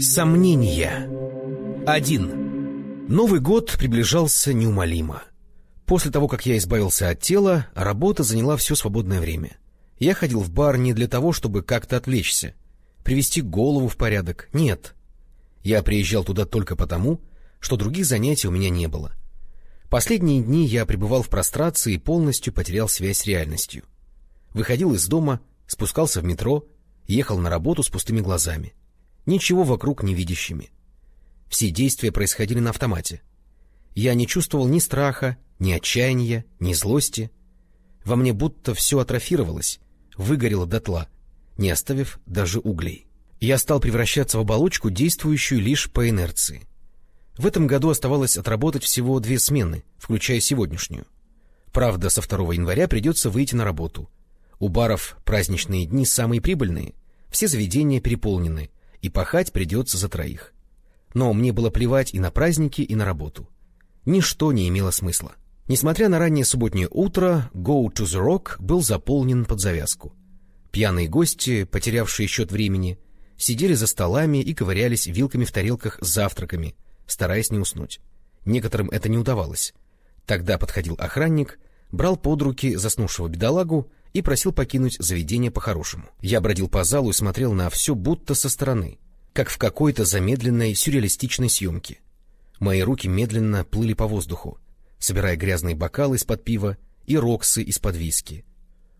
Сомнения. Один. Новый год приближался неумолимо. После того, как я избавился от тела, работа заняла все свободное время. Я ходил в бар не для того, чтобы как-то отвлечься, привести голову в порядок. Нет. Я приезжал туда только потому, что других занятий у меня не было. Последние дни я пребывал в прострации и полностью потерял связь с реальностью. Выходил из дома, спускался в метро, ехал на работу с пустыми глазами. Ничего вокруг не видящими. Все действия происходили на автомате. Я не чувствовал ни страха, ни отчаяния, ни злости. Во мне будто все атрофировалось, выгорело дотла, не оставив даже углей. Я стал превращаться в оболочку, действующую лишь по инерции. В этом году оставалось отработать всего две смены, включая сегодняшнюю. Правда, со 2 января придется выйти на работу. У баров праздничные дни самые прибыльные, все заведения переполнены, и пахать придется за троих. Но мне было плевать и на праздники, и на работу. Ничто не имело смысла. Несмотря на раннее субботнее утро, Go to the Rock был заполнен под завязку. Пьяные гости, потерявшие счет времени, сидели за столами и ковырялись вилками в тарелках с завтраками — стараясь не уснуть. Некоторым это не удавалось. Тогда подходил охранник, брал под руки заснувшего бедолагу и просил покинуть заведение по-хорошему. Я бродил по залу и смотрел на все будто со стороны, как в какой-то замедленной сюрреалистичной съемке. Мои руки медленно плыли по воздуху, собирая грязные бокалы из-под пива и роксы из-под виски.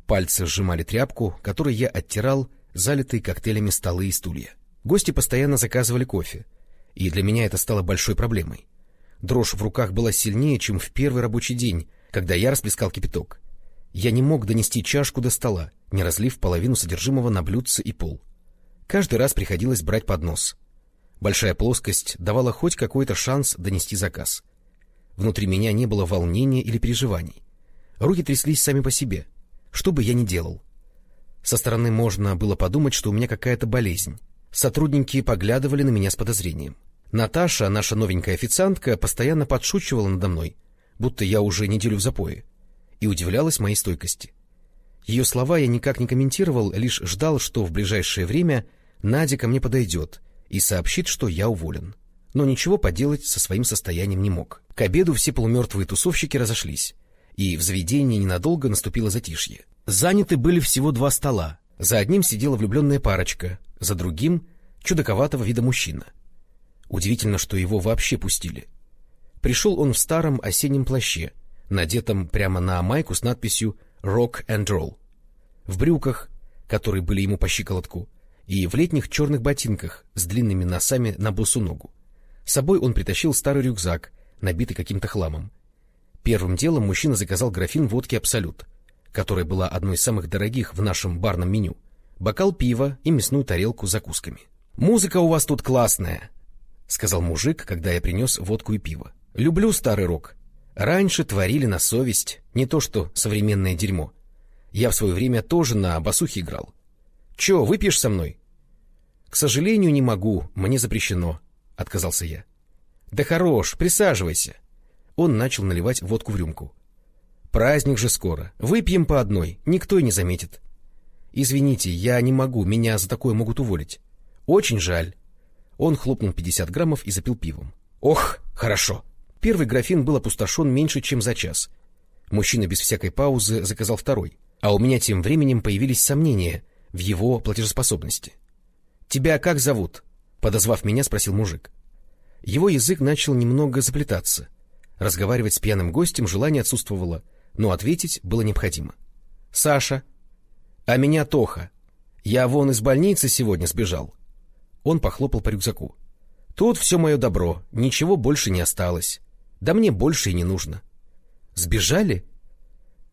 Пальцы сжимали тряпку, которой я оттирал залитые коктейлями столы и стулья. Гости постоянно заказывали кофе, и для меня это стало большой проблемой. Дрожь в руках была сильнее, чем в первый рабочий день, когда я расплескал кипяток. Я не мог донести чашку до стола, не разлив половину содержимого на блюдце и пол. Каждый раз приходилось брать поднос. Большая плоскость давала хоть какой-то шанс донести заказ. Внутри меня не было волнения или переживаний. Руки тряслись сами по себе, что бы я ни делал. Со стороны можно было подумать, что у меня какая-то болезнь. Сотрудники поглядывали на меня с подозрением. Наташа, наша новенькая официантка, постоянно подшучивала надо мной, будто я уже неделю в запое, и удивлялась моей стойкости. Ее слова я никак не комментировал, лишь ждал, что в ближайшее время Надя ко мне подойдет и сообщит, что я уволен. Но ничего поделать со своим состоянием не мог. К обеду все полумертвые тусовщики разошлись, и в заведении ненадолго наступило затишье. Заняты были всего два стола. За одним сидела влюбленная парочка, за другим — чудаковатого вида мужчина. Удивительно, что его вообще пустили. Пришел он в старом осеннем плаще, надетом прямо на майку с надписью «Rock and Roll», в брюках, которые были ему по щиколотку, и в летних черных ботинках с длинными носами на босу ногу. С собой он притащил старый рюкзак, набитый каким-то хламом. Первым делом мужчина заказал графин водки «Абсолют», которая была одной из самых дорогих в нашем барном меню, бокал пива и мясную тарелку с закусками. «Музыка у вас тут классная», — сказал мужик, когда я принес водку и пиво. — Люблю старый рок. Раньше творили на совесть, не то что современное дерьмо. Я в свое время тоже на басухе играл. Че, выпьешь со мной? — К сожалению, не могу, мне запрещено, — отказался я. — Да хорош, присаживайся. Он начал наливать водку в рюмку. — Праздник же скоро, выпьем по одной, никто и не заметит. — Извините, я не могу, меня за такое могут уволить. — Очень жаль. Он хлопнул 50 граммов и запил пивом. «Ох, хорошо!» Первый графин был опустошен меньше, чем за час. Мужчина без всякой паузы заказал второй, а у меня тем временем появились сомнения в его платежеспособности. «Тебя как зовут?» — подозвав меня, спросил мужик. Его язык начал немного заплетаться. Разговаривать с пьяным гостем желание отсутствовало, но ответить было необходимо. «Саша». «А меня Тоха. Я вон из больницы сегодня сбежал. Он похлопал по рюкзаку. Тут все мое добро, ничего больше не осталось. Да мне больше и не нужно. Сбежали?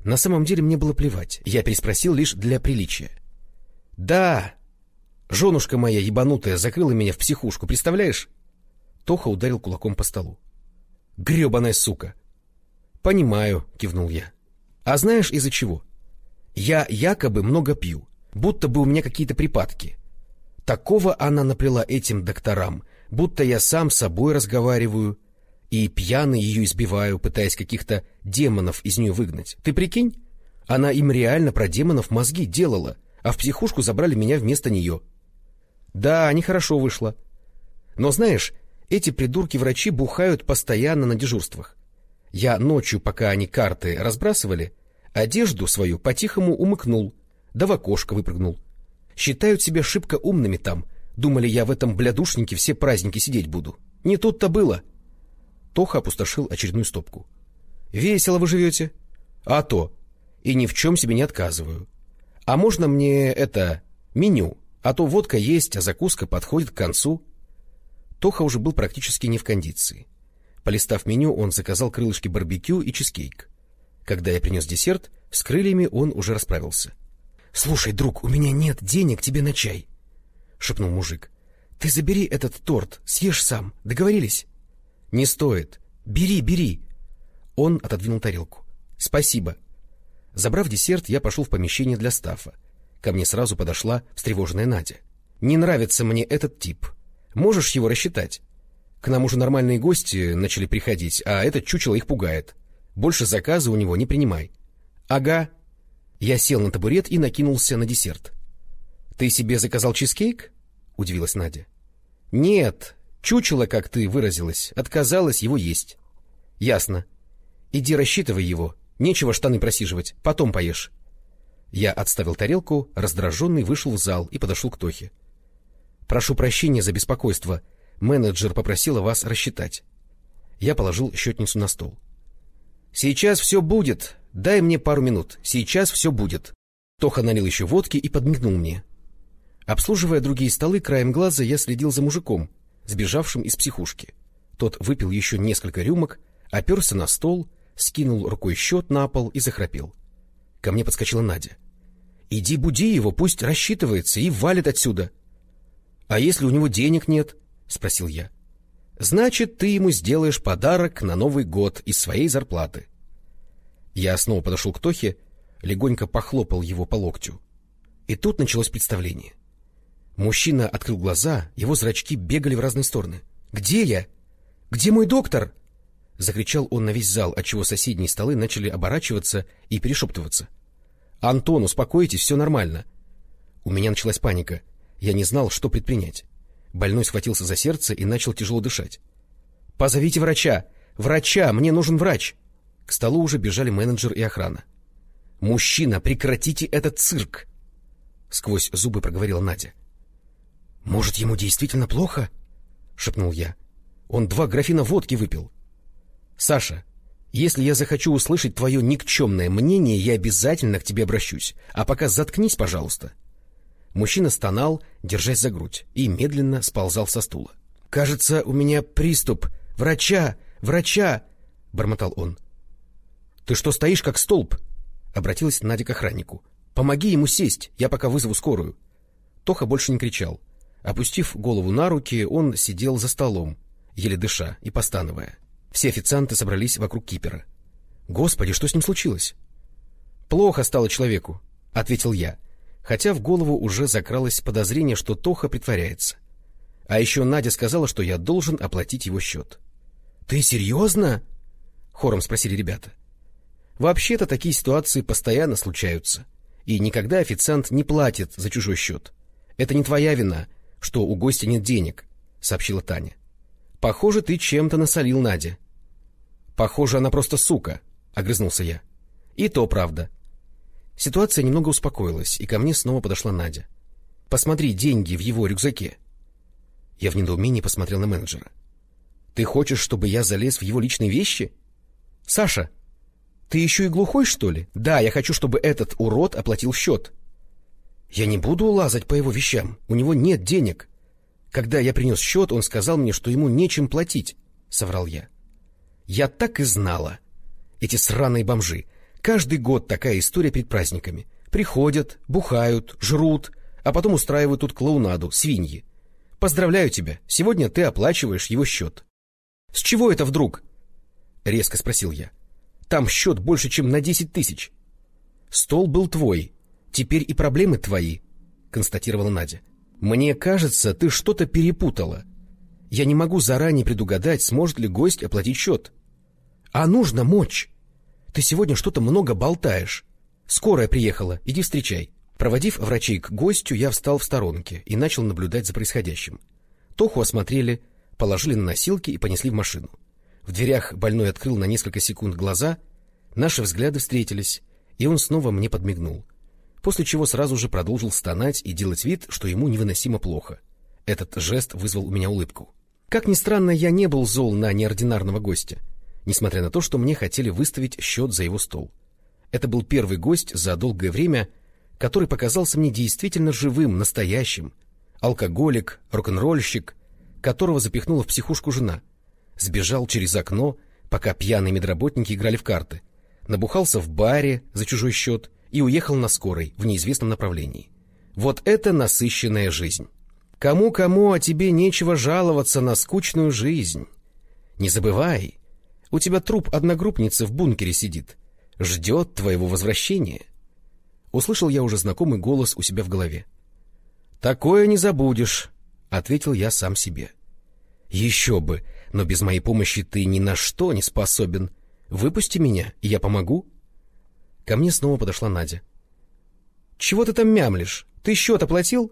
На самом деле мне было плевать. Я переспросил лишь для приличия. Да, женушка моя ебанутая закрыла меня в психушку, представляешь? Тоха ударил кулаком по столу. Гребаная сука! Понимаю, кивнул я. А знаешь из-за чего? Я якобы много пью, будто бы у меня какие-то припадки. Такого она наплела этим докторам, будто я сам с собой разговариваю и пьяный ее избиваю, пытаясь каких-то демонов из нее выгнать. Ты прикинь? Она им реально про демонов мозги делала, а в психушку забрали меня вместо нее. Да, нехорошо вышло. Но знаешь, эти придурки-врачи бухают постоянно на дежурствах. Я ночью, пока они карты разбрасывали, одежду свою по-тихому умыкнул, да в окошко выпрыгнул. Считают себя шибко умными там. Думали, я в этом блядушнике все праздники сидеть буду. Не тут-то было. Тоха опустошил очередную стопку. — Весело вы живете? — А то. И ни в чем себе не отказываю. А можно мне это... меню? А то водка есть, а закуска подходит к концу. Тоха уже был практически не в кондиции. Полистав меню, он заказал крылышки барбекю и чизкейк. Когда я принес десерт, с крыльями он уже расправился. — Слушай, друг, у меня нет денег тебе на чай, — шепнул мужик. — Ты забери этот торт, съешь сам. Договорились? — Не стоит. Бери, бери. Он отодвинул тарелку. — Спасибо. Забрав десерт, я пошел в помещение для стафа. Ко мне сразу подошла встревоженная Надя. — Не нравится мне этот тип. Можешь его рассчитать? К нам уже нормальные гости начали приходить, а этот чучело их пугает. Больше заказа у него не принимай. — Ага. Я сел на табурет и накинулся на десерт. — Ты себе заказал чизкейк? — удивилась Надя. — Нет, чучело, как ты выразилась, отказалась его есть. — Ясно. Иди рассчитывай его, нечего штаны просиживать, потом поешь. Я отставил тарелку, раздраженный вышел в зал и подошел к Тохе. — Прошу прощения за беспокойство, — Менеджер попросила вас рассчитать. Я положил счетницу на стол. — Сейчас все будет. Дай мне пару минут. Сейчас все будет. Тоха налил еще водки и подмигнул мне. Обслуживая другие столы, краем глаза я следил за мужиком, сбежавшим из психушки. Тот выпил еще несколько рюмок, оперся на стол, скинул рукой счет на пол и захрапел. Ко мне подскочила Надя. — Иди буди его, пусть рассчитывается и валит отсюда. — А если у него денег нет? — спросил я. — Значит, ты ему сделаешь подарок на Новый год из своей зарплаты. Я снова подошел к Тохе, легонько похлопал его по локтю. И тут началось представление. Мужчина открыл глаза, его зрачки бегали в разные стороны. — Где я? Где мой доктор? — закричал он на весь зал, отчего соседние столы начали оборачиваться и перешептываться. — Антон, успокойтесь, все нормально. У меня началась паника. Я не знал, что предпринять. Больной схватился за сердце и начал тяжело дышать. — Позовите врача! Врача! Мне нужен врач! К столу уже бежали менеджер и охрана. — Мужчина, прекратите этот цирк! — сквозь зубы проговорила Надя. — Может, ему действительно плохо? — шепнул я. — Он два графина водки выпил. — Саша, если я захочу услышать твое никчемное мнение, я обязательно к тебе обращусь. А пока заткнись, пожалуйста. — Мужчина стонал, держась за грудь, и медленно сползал со стула. — Кажется, у меня приступ. Врача! Врача! — бормотал он. — Ты что стоишь, как столб? — обратилась Надя к охраннику. — Помоги ему сесть, я пока вызову скорую. Тоха больше не кричал. Опустив голову на руки, он сидел за столом, еле дыша и постановая. Все официанты собрались вокруг кипера. — Господи, что с ним случилось? — Плохо стало человеку, — ответил я хотя в голову уже закралось подозрение, что Тоха притворяется. А еще Надя сказала, что я должен оплатить его счет. — Ты серьезно? — хором спросили ребята. — Вообще-то такие ситуации постоянно случаются, и никогда официант не платит за чужой счет. Это не твоя вина, что у гостя нет денег, — сообщила Таня. — Похоже, ты чем-то насолил Надя. — Похоже, она просто сука, — огрызнулся я. — И то правда. Ситуация немного успокоилась, и ко мне снова подошла Надя. — Посмотри, деньги в его рюкзаке. Я в недоумении посмотрел на менеджера. — Ты хочешь, чтобы я залез в его личные вещи? — Саша, ты еще и глухой, что ли? Да, я хочу, чтобы этот урод оплатил счет. — Я не буду лазать по его вещам, у него нет денег. Когда я принес счет, он сказал мне, что ему нечем платить, — соврал я. — Я так и знала. Эти сраные бомжи. Каждый год такая история перед праздниками. Приходят, бухают, жрут, а потом устраивают тут клоунаду, свиньи. Поздравляю тебя, сегодня ты оплачиваешь его счет. — С чего это вдруг? — резко спросил я. — Там счет больше, чем на десять тысяч. — Стол был твой, теперь и проблемы твои, — констатировала Надя. — Мне кажется, ты что-то перепутала. Я не могу заранее предугадать, сможет ли гость оплатить счет. — А нужно мочь. Ты сегодня что-то много болтаешь. Скорая приехала, иди встречай. Проводив врачей к гостю, я встал в сторонке и начал наблюдать за происходящим. Тоху осмотрели, положили на носилки и понесли в машину. В дверях больной открыл на несколько секунд глаза, наши взгляды встретились, и он снова мне подмигнул, после чего сразу же продолжил стонать и делать вид, что ему невыносимо плохо. Этот жест вызвал у меня улыбку. Как ни странно, я не был зол на неординарного гостя, несмотря на то, что мне хотели выставить счет за его стол. Это был первый гость за долгое время, который показался мне действительно живым, настоящим. Алкоголик, рок-н-ролльщик, которого запихнула в психушку жена. Сбежал через окно, пока пьяные медработники играли в карты. Набухался в баре за чужой счет и уехал на скорой в неизвестном направлении. Вот это насыщенная жизнь. Кому-кому, а тебе нечего жаловаться на скучную жизнь. Не забывай, у тебя труп одногруппницы в бункере сидит, ждет твоего возвращения. Услышал я уже знакомый голос у себя в голове. «Такое не забудешь», — ответил я сам себе. «Еще бы, но без моей помощи ты ни на что не способен. Выпусти меня, и я помогу». Ко мне снова подошла Надя. «Чего ты там мямлишь? Ты счет оплатил?»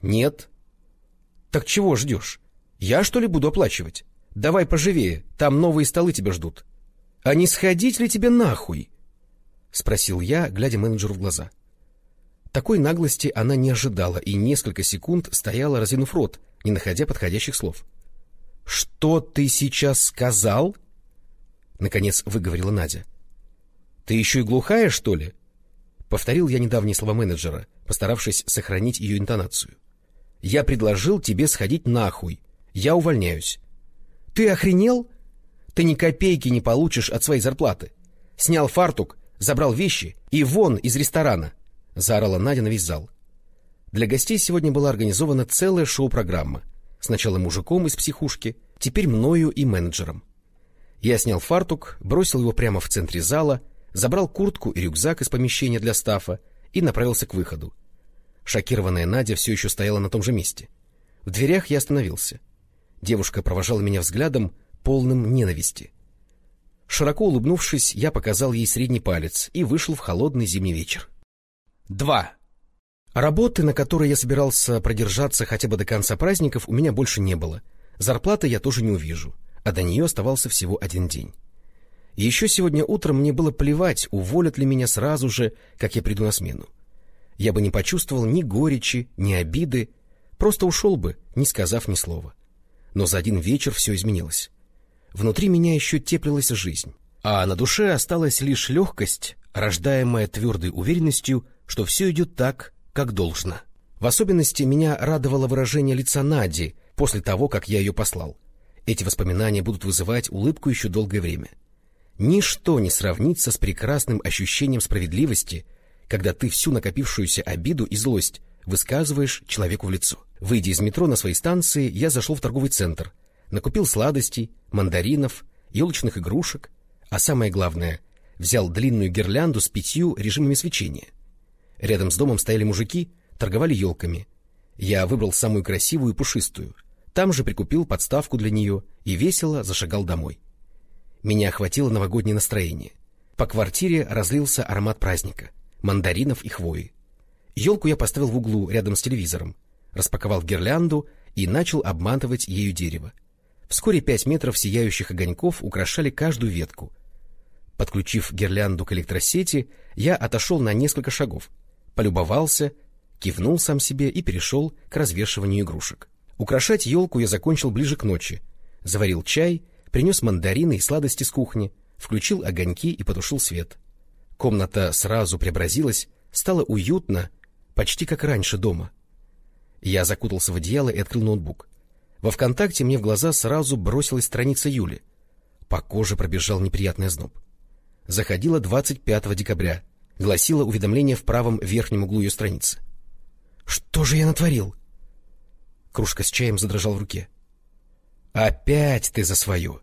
«Нет». «Так чего ждешь? Я, что ли, буду оплачивать? Давай поживее, там новые столы тебя ждут». «А не сходить ли тебе нахуй?» — спросил я, глядя менеджеру в глаза. — такой наглости она не ожидала и несколько секунд стояла, разинув рот, не находя подходящих слов. — Что ты сейчас сказал? — наконец выговорила Надя. — Ты еще и глухая, что ли? — повторил я недавние слова менеджера, постаравшись сохранить ее интонацию. — Я предложил тебе сходить нахуй. Я увольняюсь. — Ты охренел? Ты ни копейки не получишь от своей зарплаты. Снял фартук, забрал вещи и вон из ресторана. —— заорала Надя на весь зал. Для гостей сегодня была организована целая шоу-программа. Сначала мужиком из психушки, теперь мною и менеджером. Я снял фартук, бросил его прямо в центре зала, забрал куртку и рюкзак из помещения для стафа и направился к выходу. Шокированная Надя все еще стояла на том же месте. В дверях я остановился. Девушка провожала меня взглядом, полным ненависти. Широко улыбнувшись, я показал ей средний палец и вышел в холодный зимний вечер. 2. Работы, на которой я собирался продержаться хотя бы до конца праздников, у меня больше не было. Зарплаты я тоже не увижу, а до нее оставался всего один день. Еще сегодня утром мне было плевать, уволят ли меня сразу же, как я приду на смену. Я бы не почувствовал ни горечи, ни обиды, просто ушел бы, не сказав ни слова. Но за один вечер все изменилось. Внутри меня еще теплилась жизнь, а на душе осталась лишь легкость, рождаемая твердой уверенностью, что все идет так, как должно. В особенности меня радовало выражение лица Нади после того, как я ее послал. Эти воспоминания будут вызывать улыбку еще долгое время. Ничто не сравнится с прекрасным ощущением справедливости, когда ты всю накопившуюся обиду и злость высказываешь человеку в лицо. Выйдя из метро на своей станции, я зашел в торговый центр, накупил сладостей, мандаринов, елочных игрушек, а самое главное — взял длинную гирлянду с пятью режимами свечения. Рядом с домом стояли мужики, торговали елками. Я выбрал самую красивую и пушистую. Там же прикупил подставку для нее и весело зашагал домой. Меня охватило новогоднее настроение. По квартире разлился аромат праздника, мандаринов и хвои. Елку я поставил в углу рядом с телевизором, распаковал гирлянду и начал обматывать ею дерево. Вскоре пять метров сияющих огоньков украшали каждую ветку, Подключив гирлянду к электросети, я отошел на несколько шагов, полюбовался, кивнул сам себе и перешел к развешиванию игрушек. Украшать елку я закончил ближе к ночи. Заварил чай, принес мандарины и сладости с кухни, включил огоньки и потушил свет. Комната сразу преобразилась, стало уютно, почти как раньше дома. Я закутался в одеяло и открыл ноутбук. Во ВКонтакте мне в глаза сразу бросилась страница Юли. По коже пробежал неприятный озноб заходила 25 декабря, гласило уведомление в правом верхнем углу ее страницы. «Что же я натворил?» Кружка с чаем задрожал в руке. «Опять ты за свое!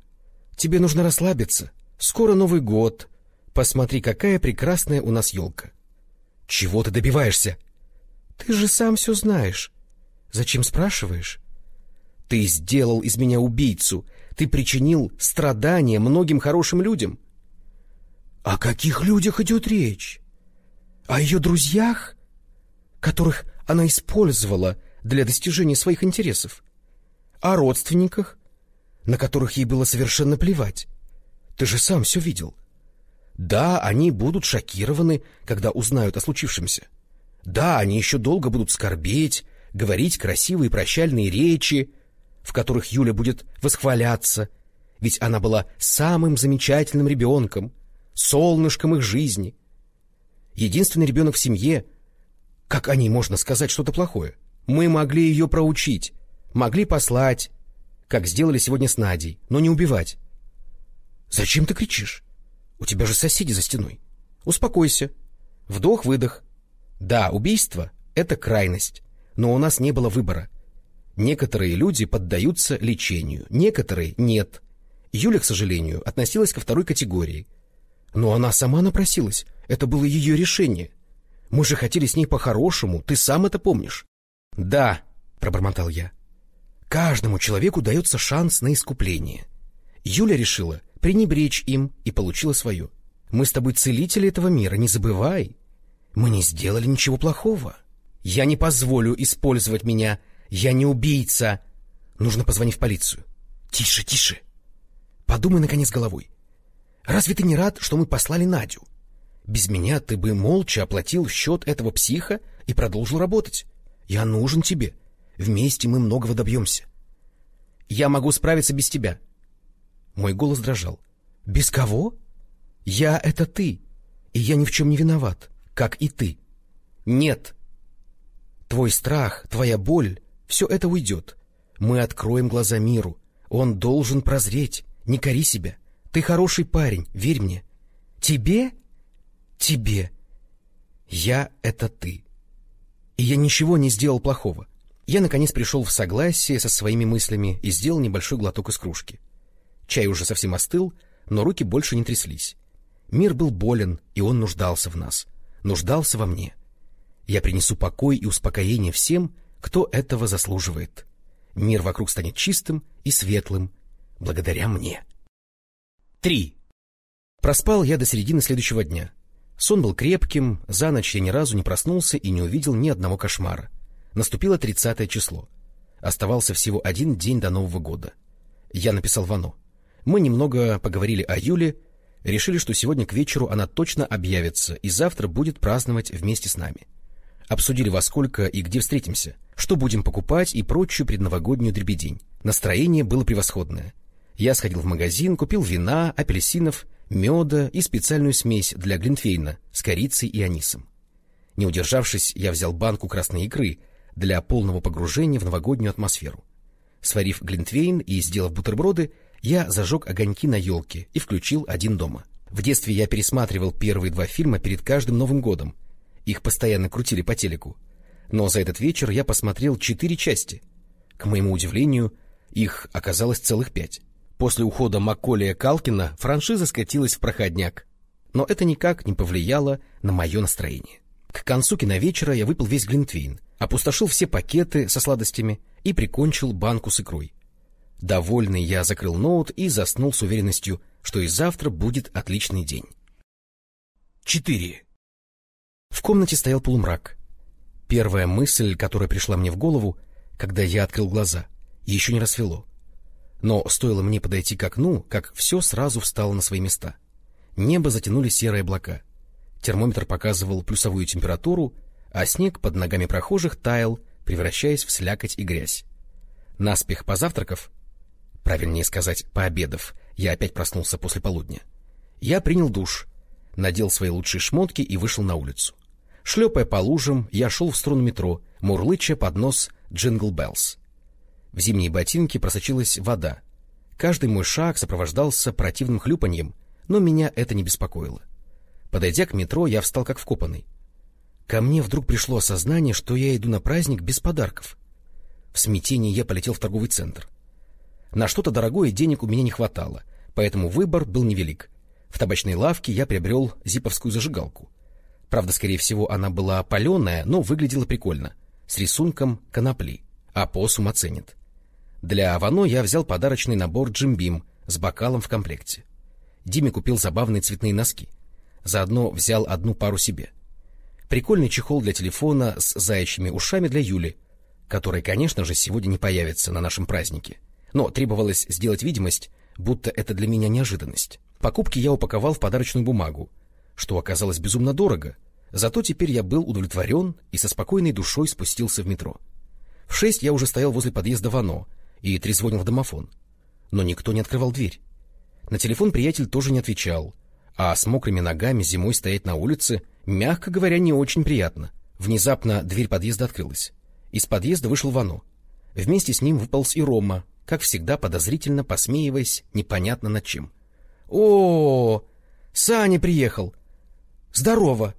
Тебе нужно расслабиться. Скоро Новый год. Посмотри, какая прекрасная у нас елка. Чего ты добиваешься? Ты же сам все знаешь. Зачем спрашиваешь? Ты сделал из меня убийцу. Ты причинил страдания многим хорошим людям. О каких людях идет речь? О ее друзьях, которых она использовала для достижения своих интересов? О родственниках, на которых ей было совершенно плевать. Ты же сам все видел. Да, они будут шокированы, когда узнают о случившемся. Да, они еще долго будут скорбеть, говорить красивые прощальные речи, в которых Юля будет восхваляться, ведь она была самым замечательным ребенком, солнышком их жизни. Единственный ребенок в семье. Как о ней можно сказать что-то плохое? Мы могли ее проучить, могли послать, как сделали сегодня с Надей, но не убивать. Зачем ты кричишь? У тебя же соседи за стеной. Успокойся. Вдох-выдох. Да, убийство — это крайность, но у нас не было выбора. Некоторые люди поддаются лечению, некоторые — нет. Юля, к сожалению, относилась ко второй категории. Но она сама напросилась, это было ее решение. Мы же хотели с ней по-хорошему, ты сам это помнишь. — Да, — пробормотал я. Каждому человеку дается шанс на искупление. Юля решила пренебречь им и получила свое. Мы с тобой целители этого мира, не забывай. Мы не сделали ничего плохого. Я не позволю использовать меня. Я не убийца. Нужно позвонить в полицию. Тише, тише. Подумай, наконец, головой. Разве ты не рад, что мы послали Надю? Без меня ты бы молча оплатил счет этого психа и продолжил работать. Я нужен тебе. Вместе мы многого добьемся. Я могу справиться без тебя. Мой голос дрожал. Без кого? Я — это ты, и я ни в чем не виноват, как и ты. Нет. Твой страх, твоя боль — все это уйдет. Мы откроем глаза миру. Он должен прозреть. Не кори себя. Ты хороший парень, верь мне. Тебе? Тебе. Я — это ты. И я ничего не сделал плохого. Я, наконец, пришел в согласие со своими мыслями и сделал небольшой глоток из кружки. Чай уже совсем остыл, но руки больше не тряслись. Мир был болен, и он нуждался в нас. Нуждался во мне. Я принесу покой и успокоение всем, кто этого заслуживает. Мир вокруг станет чистым и светлым, благодаря мне. Три. Проспал я до середины следующего дня. Сон был крепким, за ночь я ни разу не проснулся и не увидел ни одного кошмара. Наступило тридцатое число. Оставался всего один день до Нового года. Я написал Вано. Мы немного поговорили о Юле, решили, что сегодня к вечеру она точно объявится и завтра будет праздновать вместе с нами. Обсудили, во сколько и где встретимся, что будем покупать и прочую предновогоднюю дребедень. Настроение было превосходное. Я сходил в магазин, купил вина, апельсинов, меда и специальную смесь для глинтвейна с корицей и анисом. Не удержавшись, я взял банку красной икры, для полного погружения в новогоднюю атмосферу. Сварив глинтвейн и сделав бутерброды, я зажег огоньки на елке и включил «Один дома». В детстве я пересматривал первые два фильма перед каждым Новым годом. Их постоянно крутили по телеку. Но за этот вечер я посмотрел четыре части. К моему удивлению, их оказалось целых пять. После ухода Макколия Калкина франшиза скатилась в проходняк. Но это никак не повлияло на мое настроение. К концу киновечера я выпил весь глинтвейн, опустошил все пакеты со сладостями и прикончил банку с икрой. Довольный я закрыл ноут и заснул с уверенностью, что и завтра будет отличный день. 4. В комнате стоял полумрак. Первая мысль, которая пришла мне в голову, когда я открыл глаза, еще не рассвело. Но стоило мне подойти к окну, как все сразу встало на свои места. Небо затянули серые облака. Термометр показывал плюсовую температуру, а снег под ногами прохожих таял, превращаясь в слякоть и грязь. Наспех позавтракав, правильнее сказать, пообедав, я опять проснулся после полудня. Я принял душ, надел свои лучшие шмотки и вышел на улицу. Шлепая по лужам, я шел в сторону метро, мурлыча под нос «Jingle Bells». В зимние ботинки просочилась вода. Каждый мой шаг сопровождался противным хлюпаньем, но меня это не беспокоило. Подойдя к метро, я встал как вкопанный. Ко мне вдруг пришло осознание, что я иду на праздник без подарков. В смятении я полетел в торговый центр. На что-то дорогое денег у меня не хватало, поэтому выбор был невелик. В табачной лавке я приобрел зиповскую зажигалку. Правда, скорее всего, она была паленая, но выглядела прикольно, с рисунком конопли, а посум оценит. Для Авано я взял подарочный набор джимбим с бокалом в комплекте. Диме купил забавные цветные носки — Заодно взял одну пару себе. Прикольный чехол для телефона с заячьими ушами для Юли. которая, конечно же, сегодня не появится на нашем празднике. Но требовалось сделать видимость, будто это для меня неожиданность. Покупки я упаковал в подарочную бумагу, что оказалось безумно дорого, зато теперь я был удовлетворен и со спокойной душой спустился в метро. В шесть я уже стоял возле подъезда Вано и трезвонил в домофон. Но никто не открывал дверь. На телефон приятель тоже не отвечал, а с мокрыми ногами зимой стоять на улице, мягко говоря, не очень приятно. Внезапно дверь подъезда открылась. Из подъезда вышел Вано. Вместе с ним выполз и Рома, как всегда подозрительно посмеиваясь непонятно над чем. — О, Саня приехал! Здорово!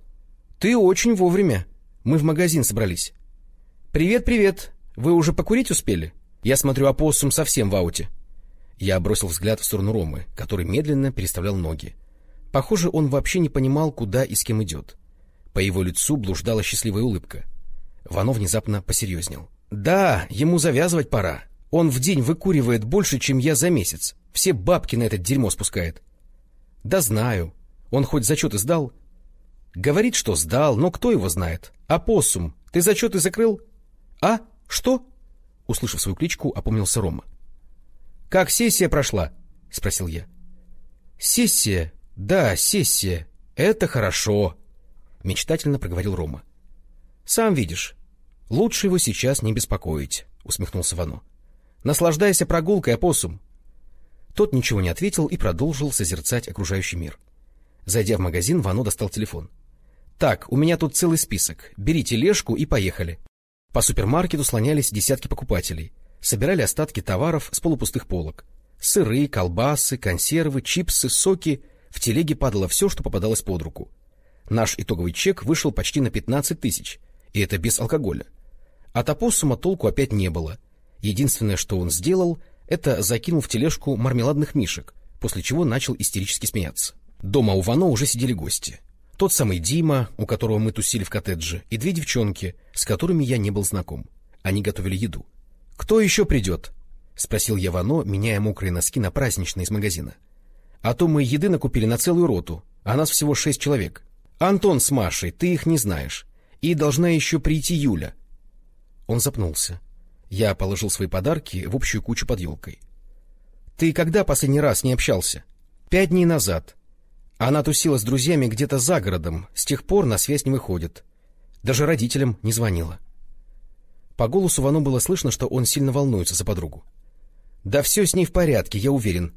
Ты очень вовремя. Мы в магазин собрались. — Привет, привет! Вы уже покурить успели? Я смотрю, опоссум совсем в ауте. Я бросил взгляд в сторону Ромы, который медленно переставлял ноги. Похоже, он вообще не понимал, куда и с кем идет. По его лицу блуждала счастливая улыбка. Вано внезапно посерьезнел. — Да, ему завязывать пора. Он в день выкуривает больше, чем я за месяц. Все бабки на это дерьмо спускает. — Да знаю. Он хоть зачеты сдал? — Говорит, что сдал, но кто его знает? — Апоссум, ты зачеты закрыл? — А? Что? Услышав свою кличку, опомнился Рома. — Как сессия прошла? — спросил я. — Сессия? Да, сессия. Это хорошо. — мечтательно проговорил Рома. — Сам видишь. Лучше его сейчас не беспокоить, — усмехнулся Вано. — Наслаждайся прогулкой, опоссум. Тот ничего не ответил и продолжил созерцать окружающий мир. Зайдя в магазин, Вано достал телефон. — Так, у меня тут целый список. Берите лешку и поехали. По супермаркету слонялись десятки покупателей. Собирали остатки товаров с полупустых полок. Сыры, колбасы, консервы, чипсы, соки. В телеге падало все, что попадалось под руку. Наш итоговый чек вышел почти на 15 тысяч, и это без алкоголя. От опоссума толку опять не было. Единственное, что он сделал, это закинул в тележку мармеладных мишек, после чего начал истерически смеяться. Дома у Вано уже сидели гости. Тот самый Дима, у которого мы тусили в коттедже, и две девчонки, с которыми я не был знаком. Они готовили еду. — Кто еще придет? — спросил я Вано, меняя мокрые носки на праздничные из магазина. — А то мы еды накупили на целую роту, а нас всего шесть человек. Антон с Машей, ты их не знаешь. И должна еще прийти Юля. Он запнулся. Я положил свои подарки в общую кучу под елкой. — Ты когда последний раз не общался? — Пять дней назад. Она тусила с друзьями где-то за городом, с тех пор на связь не выходит. Даже родителям не звонила. По голосу Вану было слышно, что он сильно волнуется за подругу. — Да все с ней в порядке, я уверен.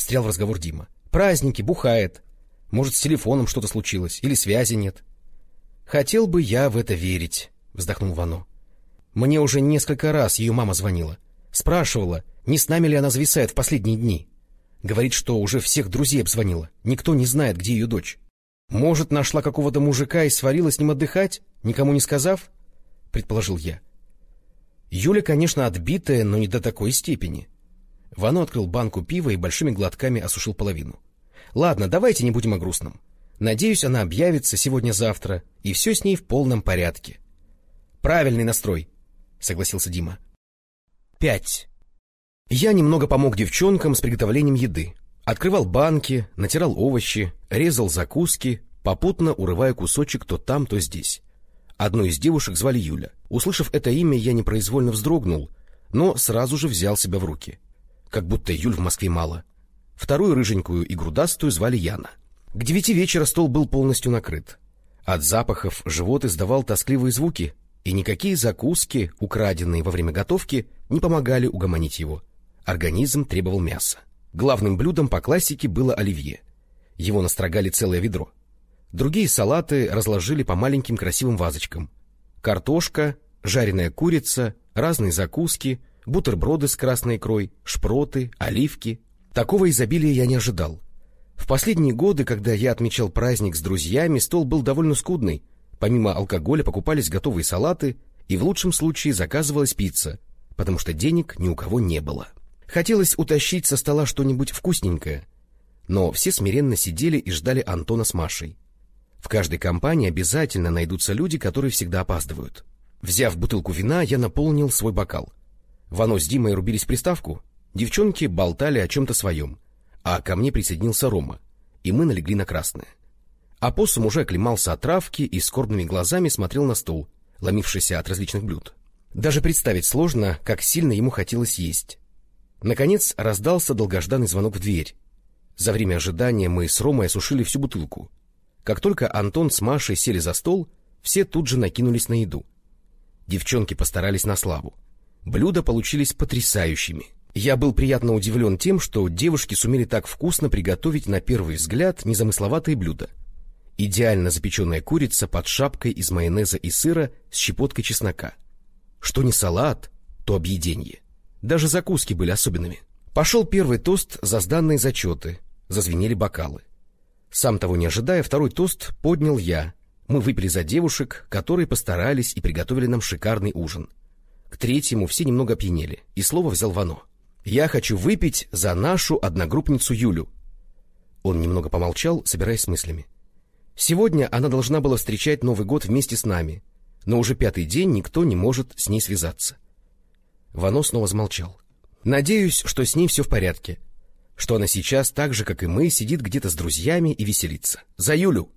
Встрял в разговор Дима. — Праздники, бухает. Может, с телефоном что-то случилось, или связи нет. — Хотел бы я в это верить, — вздохнул Вано. Мне уже несколько раз ее мама звонила. Спрашивала, не с нами ли она зависает в последние дни. Говорит, что уже всех друзей обзвонила. Никто не знает, где ее дочь. Может, нашла какого-то мужика и сварила с ним отдыхать, никому не сказав? — предположил я. Юля, конечно, отбитая, но не до такой степени. Вано открыл банку пива и большими глотками осушил половину. Ладно, давайте не будем о грустном. Надеюсь, она объявится сегодня-завтра, и все с ней в полном порядке. Правильный настрой, согласился Дима. Пять. Я немного помог девчонкам с приготовлением еды. Открывал банки, натирал овощи, резал закуски, попутно урывая кусочек то там, то здесь. Одну из девушек звали Юля. Услышав это имя, я непроизвольно вздрогнул, но сразу же взял себя в руки. Как будто Юль в Москве мало. Вторую рыженькую и грудастую звали Яна. К девяти вечера стол был полностью накрыт. От запахов живот издавал тоскливые звуки, и никакие закуски, украденные во время готовки, не помогали угомонить его. Организм требовал мяса. Главным блюдом по классике было оливье. Его настрогали целое ведро. Другие салаты разложили по маленьким красивым вазочкам. Картошка, жареная курица, разные закуски, бутерброды с красной икрой, шпроты, оливки, Такого изобилия я не ожидал. В последние годы, когда я отмечал праздник с друзьями, стол был довольно скудный. Помимо алкоголя покупались готовые салаты, и в лучшем случае заказывалась пицца, потому что денег ни у кого не было. Хотелось утащить со стола что-нибудь вкусненькое, но все смиренно сидели и ждали Антона с Машей. В каждой компании обязательно найдутся люди, которые всегда опаздывают. Взяв бутылку вина, я наполнил свой бокал. Вано с Димой рубились приставку, Девчонки болтали о чем-то своем, а ко мне присоединился Рома, и мы налегли на красное. Апоссум уже оклемался от травки и скорбными глазами смотрел на стол, ломившийся от различных блюд. Даже представить сложно, как сильно ему хотелось есть. Наконец раздался долгожданный звонок в дверь. За время ожидания мы с Ромой осушили всю бутылку. Как только Антон с Машей сели за стол, все тут же накинулись на еду. Девчонки постарались на славу. Блюда получились потрясающими. Я был приятно удивлен тем, что девушки сумели так вкусно приготовить на первый взгляд незамысловатые блюда. Идеально запеченная курица под шапкой из майонеза и сыра с щепоткой чеснока. Что не салат, то объеденье. Даже закуски были особенными. Пошел первый тост за сданные зачеты, зазвенели бокалы. Сам того не ожидая, второй тост поднял я. Мы выпили за девушек, которые постарались и приготовили нам шикарный ужин. К третьему все немного опьянели, и слово взял Вано. «Я хочу выпить за нашу одногруппницу Юлю». Он немного помолчал, собираясь с мыслями. Сегодня она должна была встречать Новый год вместе с нами, но уже пятый день никто не может с ней связаться. Вано снова замолчал. «Надеюсь, что с ней все в порядке, что она сейчас, так же, как и мы, сидит где-то с друзьями и веселится. За Юлю!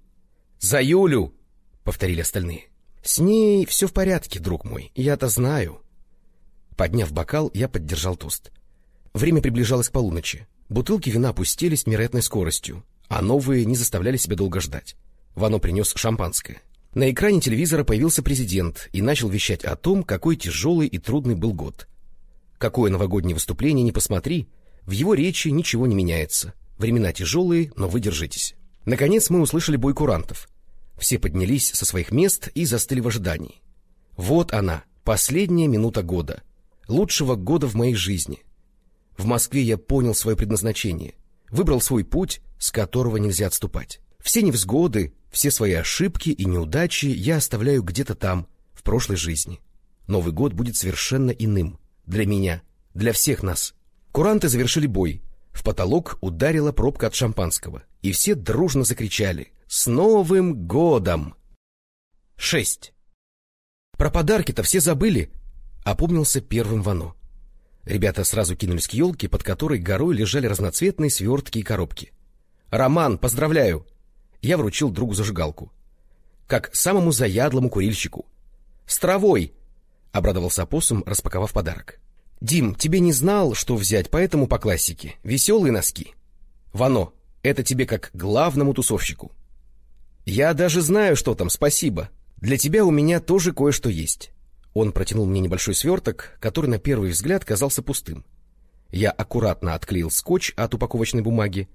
За Юлю!» — повторили остальные. «С ней все в порядке, друг мой, я-то знаю». Подняв бокал, я поддержал тост. Время приближалось к полуночи. Бутылки вина опустились невероятной скоростью, а новые не заставляли себя долго ждать. Вано принес шампанское. На экране телевизора появился президент и начал вещать о том, какой тяжелый и трудный был год. Какое новогоднее выступление не посмотри, в его речи ничего не меняется. Времена тяжелые, но вы держитесь. Наконец мы услышали бой курантов. Все поднялись со своих мест и застыли в ожидании. Вот она, последняя минута года. Лучшего года в моей жизни. В Москве я понял свое предназначение. Выбрал свой путь, с которого нельзя отступать. Все невзгоды, все свои ошибки и неудачи я оставляю где-то там, в прошлой жизни. Новый год будет совершенно иным. Для меня, для всех нас. Куранты завершили бой. В потолок ударила пробка от шампанского. И все дружно закричали «С Новым годом!» Шесть. Про подарки-то все забыли, опомнился первым Вано. Ребята сразу кинулись к елке, под которой горой лежали разноцветные свертки и коробки. «Роман, поздравляю! я вручил другу зажигалку. Как самому заядлому курильщику. «С травой!» — обрадовался опоссум, распаковав подарок. «Дим, тебе не знал, что взять, поэтому по классике. Веселые носки. Вано, это тебе как главному тусовщику». «Я даже знаю, что там, спасибо. Для тебя у меня тоже кое-что есть». Он протянул мне небольшой сверток, который на первый взгляд казался пустым. Я аккуратно отклеил скотч от упаковочной бумаги.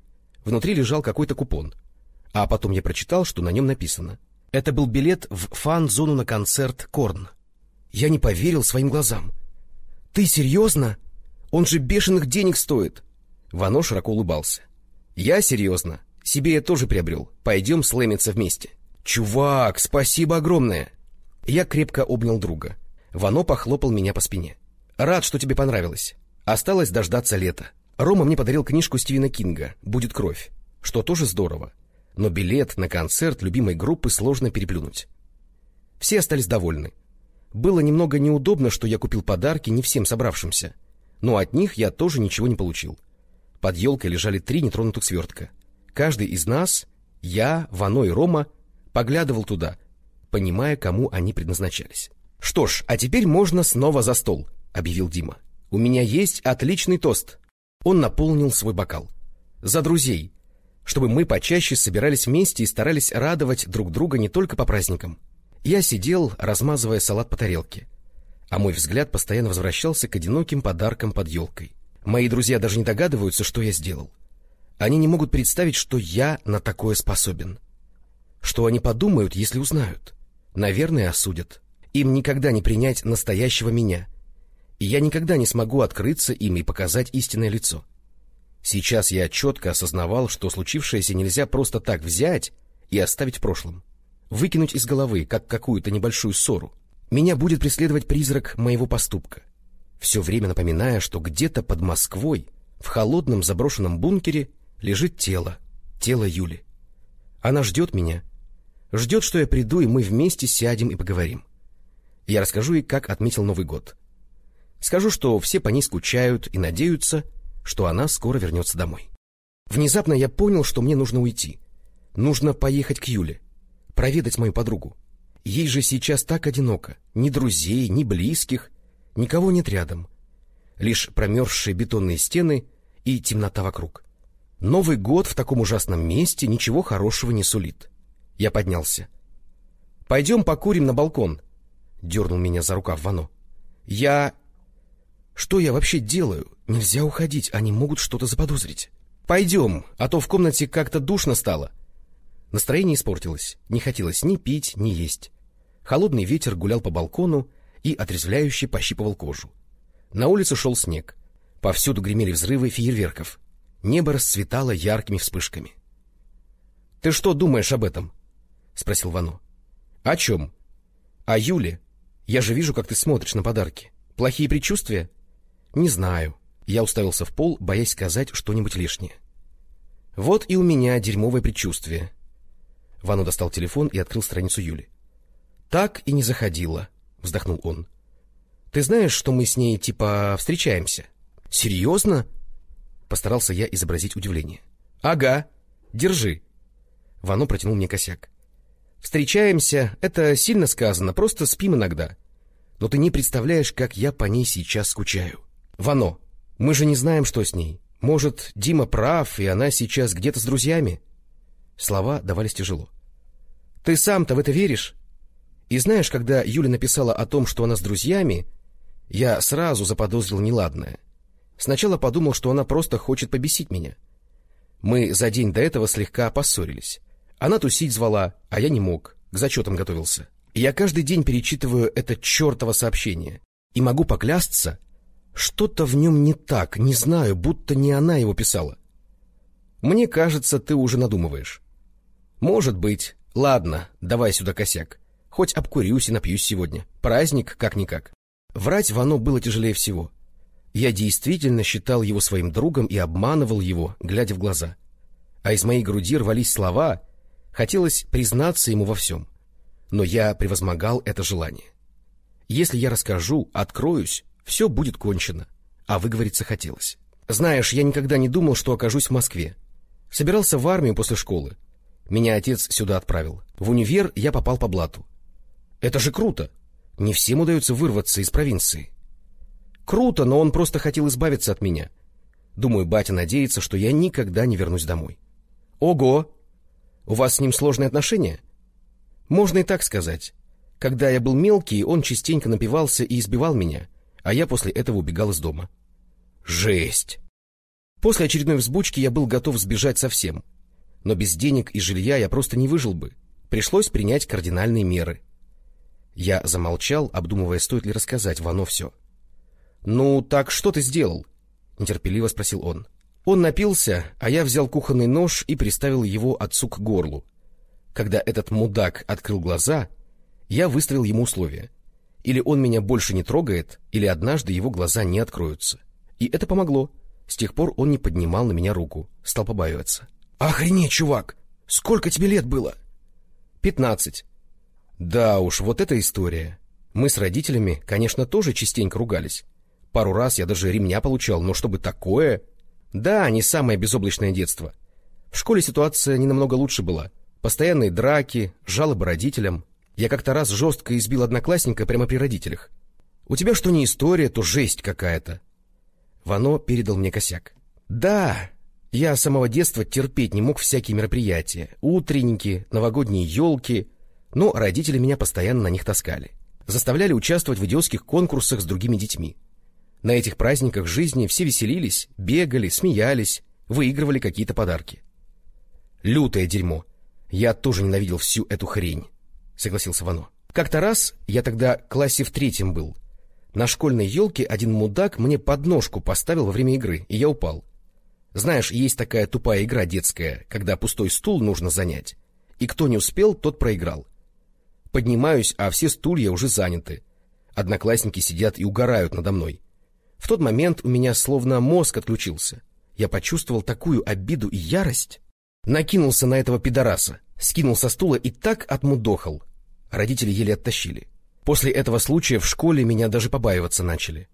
Внутри лежал какой-то купон — а потом я прочитал, что на нем написано. Это был билет в фан-зону на концерт «Корн». Я не поверил своим глазам. «Ты серьезно? Он же бешеных денег стоит!» Вано широко улыбался. «Я серьезно. Себе я тоже приобрел. Пойдем слэмиться вместе». «Чувак, спасибо огромное!» Я крепко обнял друга. Вано похлопал меня по спине. «Рад, что тебе понравилось. Осталось дождаться лета. Рома мне подарил книжку Стивена Кинга «Будет кровь», что тоже здорово но билет на концерт любимой группы сложно переплюнуть. Все остались довольны. Было немного неудобно, что я купил подарки не всем собравшимся, но от них я тоже ничего не получил. Под елкой лежали три нетронутых свертка. Каждый из нас, я, Вано и Рома, поглядывал туда, понимая, кому они предназначались. — Что ж, а теперь можно снова за стол, — объявил Дима. — У меня есть отличный тост. Он наполнил свой бокал. — За друзей, чтобы мы почаще собирались вместе и старались радовать друг друга не только по праздникам. Я сидел, размазывая салат по тарелке, а мой взгляд постоянно возвращался к одиноким подаркам под елкой. Мои друзья даже не догадываются, что я сделал. Они не могут представить, что я на такое способен. Что они подумают, если узнают? Наверное, осудят. Им никогда не принять настоящего меня. И я никогда не смогу открыться им и показать истинное лицо. Сейчас я четко осознавал, что случившееся нельзя просто так взять и оставить в прошлом. Выкинуть из головы, как какую-то небольшую ссору. Меня будет преследовать призрак моего поступка. Все время напоминая, что где-то под Москвой, в холодном заброшенном бункере, лежит тело, тело Юли. Она ждет меня. Ждет, что я приду, и мы вместе сядем и поговорим. Я расскажу ей, как отметил Новый год. Скажу, что все по ней скучают и надеются, что она скоро вернется домой. Внезапно я понял, что мне нужно уйти. Нужно поехать к Юле, проведать мою подругу. ей же сейчас так одиноко. Ни друзей, ни близких, никого нет рядом. Лишь промерзшие бетонные стены и темнота вокруг. Новый год в таком ужасном месте ничего хорошего не сулит. Я поднялся. — Пойдем покурим на балкон, — дернул меня за рукав Вано. — Я... Что я вообще делаю? Нельзя уходить, они могут что-то заподозрить. Пойдем, а то в комнате как-то душно стало. Настроение испортилось, не хотелось ни пить, ни есть. Холодный ветер гулял по балкону и отрезвляюще пощипывал кожу. На улице шел снег. Повсюду гремели взрывы фейерверков. Небо расцветало яркими вспышками. — Ты что думаешь об этом? — спросил Вано. — О чем? — О Юле. Я же вижу, как ты смотришь на подарки. Плохие предчувствия? — Не знаю. Я уставился в пол, боясь сказать что-нибудь лишнее. — Вот и у меня дерьмовое предчувствие. Вано достал телефон и открыл страницу Юли. — Так и не заходила, — вздохнул он. — Ты знаешь, что мы с ней, типа, встречаемся? — Серьезно? — Постарался я изобразить удивление. — Ага, держи. Вано протянул мне косяк. — Встречаемся, это сильно сказано, просто спим иногда. Но ты не представляешь, как я по ней сейчас скучаю. Вано, мы же не знаем, что с ней. Может, Дима прав, и она сейчас где-то с друзьями? Слова давались тяжело. — Ты сам-то в это веришь? И знаешь, когда Юля написала о том, что она с друзьями, я сразу заподозрил неладное. Сначала подумал, что она просто хочет побесить меня. Мы за день до этого слегка поссорились. Она тусить звала, а я не мог, к зачетам готовился. я каждый день перечитываю это чертово сообщение. И могу поклясться, что-то в нем не так, не знаю, будто не она его писала. Мне кажется, ты уже надумываешь. Может быть. Ладно, давай сюда косяк. Хоть обкурюсь и напьюсь сегодня. Праздник как-никак. Врать Вано было тяжелее всего. Я действительно считал его своим другом и обманывал его, глядя в глаза. А из моей груди рвались слова, хотелось признаться ему во всем. Но я превозмогал это желание. Если я расскажу, откроюсь, все будет кончено, а выговориться хотелось. Знаешь, я никогда не думал, что окажусь в Москве. Собирался в армию после школы. Меня отец сюда отправил. В универ я попал по блату. Это же круто! Не всем удается вырваться из провинции. Круто, но он просто хотел избавиться от меня. Думаю, батя надеется, что я никогда не вернусь домой. Ого! У вас с ним сложные отношения? Можно и так сказать. Когда я был мелкий, он частенько напивался и избивал меня, а я после этого убегал из дома. Жесть! После очередной взбучки я был готов сбежать совсем. Но без денег и жилья я просто не выжил бы. Пришлось принять кардинальные меры. Я замолчал, обдумывая, стоит ли рассказать Вано все. —— Ну, так что ты сделал? — нетерпеливо спросил он. Он напился, а я взял кухонный нож и приставил его отцу к горлу. Когда этот мудак открыл глаза, я выставил ему условие. Или он меня больше не трогает, или однажды его глаза не откроются. И это помогло. С тех пор он не поднимал на меня руку, стал побаиваться. — Охренеть, чувак! Сколько тебе лет было? — Пятнадцать. — Да уж, вот эта история. Мы с родителями, конечно, тоже частенько ругались. Пару раз я даже ремня получал, но чтобы такое... Да, не самое безоблачное детство. В школе ситуация не намного лучше была. Постоянные драки, жалобы родителям. Я как-то раз жестко избил одноклассника прямо при родителях. У тебя что не история, то жесть какая-то. Вано передал мне косяк. Да, я с самого детства терпеть не мог всякие мероприятия. Утренники, новогодние елки. Но родители меня постоянно на них таскали. Заставляли участвовать в идиотских конкурсах с другими детьми. На этих праздниках жизни все веселились, бегали, смеялись, выигрывали какие-то подарки. Лютое дерьмо. Я тоже ненавидел всю эту хрень, — согласился Вано. Как-то раз, я тогда классе в третьем был, на школьной елке один мудак мне подножку поставил во время игры, и я упал. Знаешь, есть такая тупая игра детская, когда пустой стул нужно занять, и кто не успел, тот проиграл. Поднимаюсь, а все стулья уже заняты. Одноклассники сидят и угорают надо мной. В тот момент у меня словно мозг отключился. Я почувствовал такую обиду и ярость. Накинулся на этого пидораса, скинул со стула и так отмудохал. Родители еле оттащили. После этого случая в школе меня даже побаиваться начали.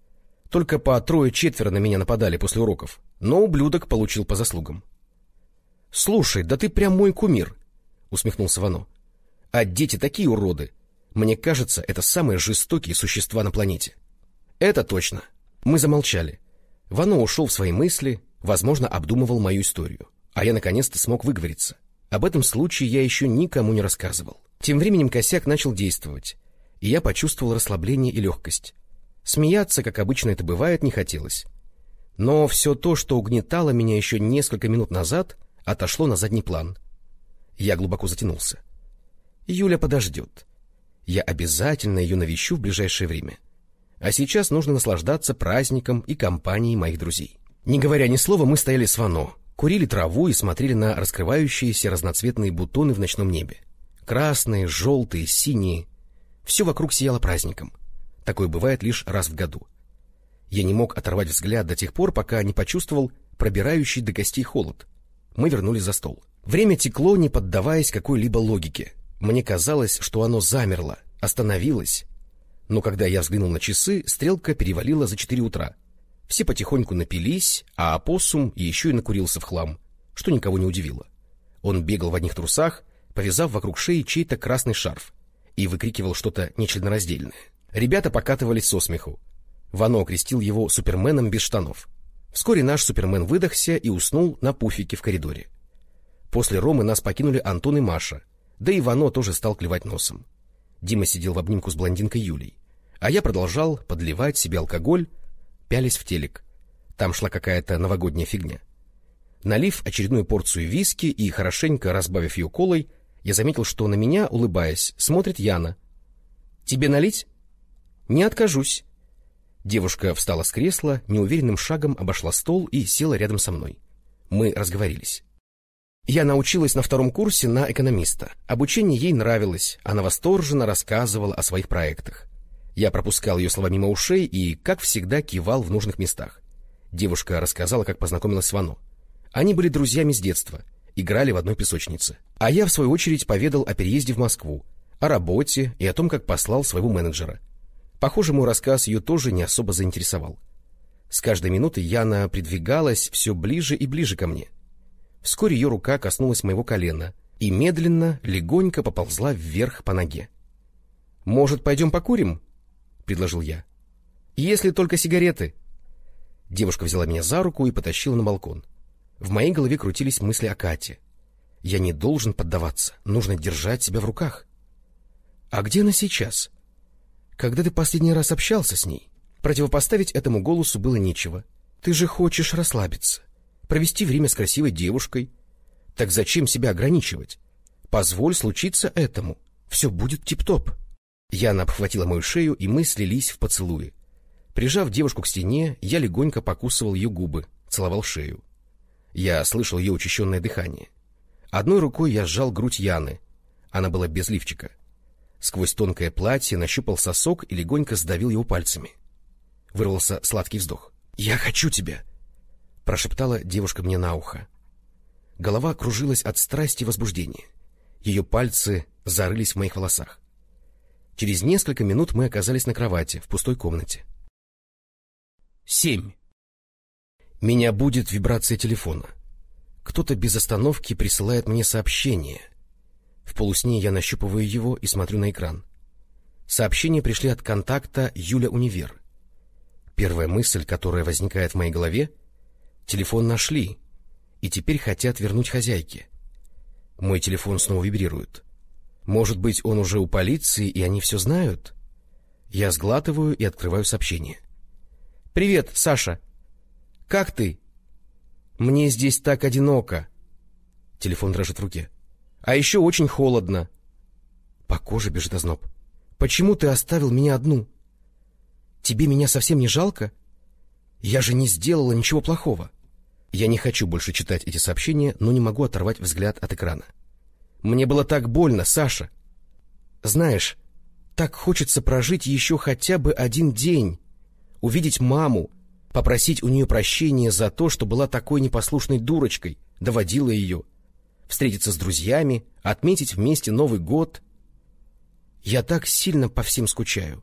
Только по трое-четверо на меня нападали после уроков, но ублюдок получил по заслугам. — Слушай, да ты прям мой кумир, — усмехнулся Вано. — А дети такие уроды. Мне кажется, это самые жестокие существа на планете. Это точно. Мы замолчали. Вано ушел в свои мысли, возможно, обдумывал мою историю. А я наконец-то смог выговориться. Об этом случае я еще никому не рассказывал. Тем временем косяк начал действовать, и я почувствовал расслабление и легкость. Смеяться, как обычно это бывает, не хотелось. Но все то, что угнетало меня еще несколько минут назад, отошло на задний план. Я глубоко затянулся. Юля подождет. Я обязательно ее навещу в ближайшее время. А сейчас нужно наслаждаться праздником и компанией моих друзей. Не говоря ни слова, мы стояли с Вано, курили траву и смотрели на раскрывающиеся разноцветные бутоны в ночном небе. Красные, желтые, синие. Все вокруг сияло праздником. Такое бывает лишь раз в году. Я не мог оторвать взгляд до тех пор, пока не почувствовал пробирающий до костей холод. Мы вернулись за стол. Время текло, не поддаваясь какой-либо логике. Мне казалось, что оно замерло, остановилось. Но когда я взглянул на часы, стрелка перевалила за четыре утра. Все потихоньку напились, а опоссум еще и накурился в хлам, что никого не удивило. Он бегал в одних трусах, повязав вокруг шеи чей-то красный шарф, и выкрикивал что-то нечленораздельное. Ребята покатывались со смеху. Вано окрестил его суперменом без штанов. Вскоре наш супермен выдохся и уснул на пуфике в коридоре. После Ромы нас покинули Антон и Маша, да и Вано тоже стал клевать носом. Дима сидел в обнимку с блондинкой Юлей, а я продолжал подливать себе алкоголь, пялись в телек. Там шла какая-то новогодняя фигня. Налив очередную порцию виски и хорошенько разбавив ее колой, я заметил, что на меня, улыбаясь, смотрит Яна. — Тебе налить? — Не откажусь. Девушка встала с кресла, неуверенным шагом обошла стол и села рядом со мной. Мы разговорились. Я научилась на втором курсе на экономиста. Обучение ей нравилось, она восторженно рассказывала о своих проектах. Я пропускал ее слова мимо ушей и, как всегда, кивал в нужных местах. Девушка рассказала, как познакомилась с Вано. Они были друзьями с детства, играли в одной песочнице. А я, в свою очередь, поведал о переезде в Москву, о работе и о том, как послал своего менеджера. Похоже, мой рассказ ее тоже не особо заинтересовал. С каждой минутой Яна придвигалась все ближе и ближе ко мне. Вскоре ее рука коснулась моего колена и медленно, легонько поползла вверх по ноге. — Может, пойдем покурим? — предложил я. — Если только сигареты. Девушка взяла меня за руку и потащила на балкон. В моей голове крутились мысли о Кате. Я не должен поддаваться, нужно держать себя в руках. — А где она сейчас? Когда ты последний раз общался с ней? Противопоставить этому голосу было нечего. Ты же хочешь расслабиться, провести время с красивой девушкой. Так зачем себя ограничивать? Позволь случиться этому. Все будет тип-топ. Яна обхватила мою шею, и мы слились в поцелуе. Прижав девушку к стене, я легонько покусывал ее губы, целовал шею. Я слышал ее учащенное дыхание. Одной рукой я сжал грудь Яны. Она была без лифчика. Сквозь тонкое платье нащупал сосок и легонько сдавил его пальцами. Вырвался сладкий вздох. — Я хочу тебя! — прошептала девушка мне на ухо. Голова кружилась от страсти и возбуждения. Ее пальцы зарылись в моих волосах. Через несколько минут мы оказались на кровати в пустой комнате. Семь. Меня будет вибрация телефона. Кто-то без остановки присылает мне сообщение — в полусне я нащупываю его и смотрю на экран. Сообщения пришли от контакта Юля Универ. Первая мысль, которая возникает в моей голове — телефон нашли, и теперь хотят вернуть хозяйке. Мой телефон снова вибрирует. Может быть, он уже у полиции, и они все знают? Я сглатываю и открываю сообщение. — Привет, Саша. Как ты? — Мне здесь так одиноко. Телефон дрожит в руке. А еще очень холодно. По коже бежит озноб. Почему ты оставил меня одну? Тебе меня совсем не жалко? Я же не сделала ничего плохого. Я не хочу больше читать эти сообщения, но не могу оторвать взгляд от экрана. Мне было так больно, Саша. Знаешь, так хочется прожить еще хотя бы один день, увидеть маму, попросить у нее прощения за то, что была такой непослушной дурочкой, доводила ее, встретиться с друзьями, отметить вместе Новый год. Я так сильно по всем скучаю.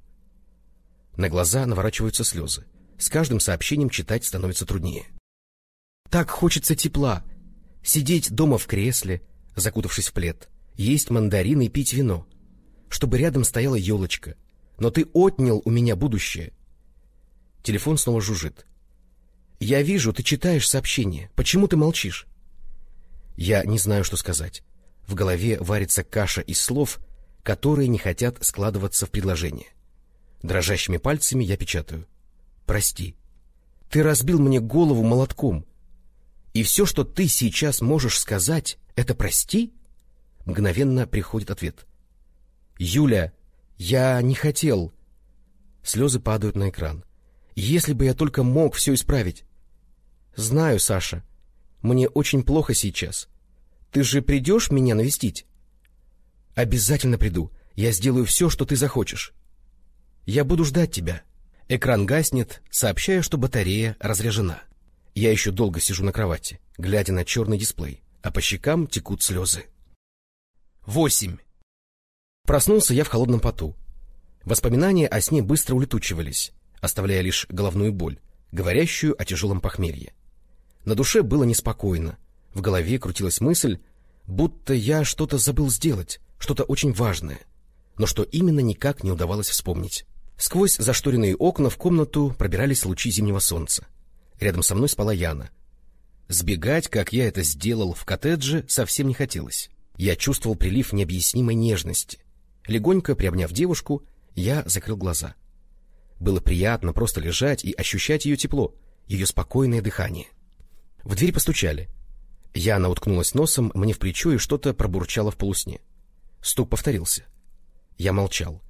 На глаза наворачиваются слезы. С каждым сообщением читать становится труднее. Так хочется тепла. Сидеть дома в кресле, закутавшись в плед, есть мандарины и пить вино. чтобы рядом стояла елочка, но ты отнял у меня будущее. Телефон снова жужжит. Я вижу, ты читаешь сообщение. Почему ты молчишь? Я не знаю, что сказать. В голове варится каша из слов, которые не хотят складываться в предложение. Дрожащими пальцами я печатаю. Прости. Ты разбил мне голову молотком. И все, что ты сейчас можешь сказать, это прости? Мгновенно приходит ответ. Юля, я не хотел. Слезы падают на экран. Если бы я только мог все исправить. Знаю, Саша. Мне очень плохо сейчас. Ты же придешь меня навестить? Обязательно приду. Я сделаю все, что ты захочешь. Я буду ждать тебя. Экран гаснет, сообщая, что батарея разряжена. Я еще долго сижу на кровати, глядя на черный дисплей, а по щекам текут слезы. Восемь. Проснулся я в холодном поту. Воспоминания о сне быстро улетучивались, оставляя лишь головную боль, говорящую о тяжелом похмелье. На душе было неспокойно, в голове крутилась мысль, будто я что-то забыл сделать, что-то очень важное, но что именно никак не удавалось вспомнить. Сквозь зашторенные окна в комнату пробирались лучи зимнего солнца. Рядом со мной спала Яна. Сбегать, как я это сделал в коттедже, совсем не хотелось. Я чувствовал прилив необъяснимой нежности. Легонько приобняв девушку, я закрыл глаза. Было приятно просто лежать и ощущать ее тепло, ее спокойное дыхание. В дверь постучали. Яна уткнулась носом мне в плечо и что-то пробурчала в полусне. Стук повторился. Я молчал.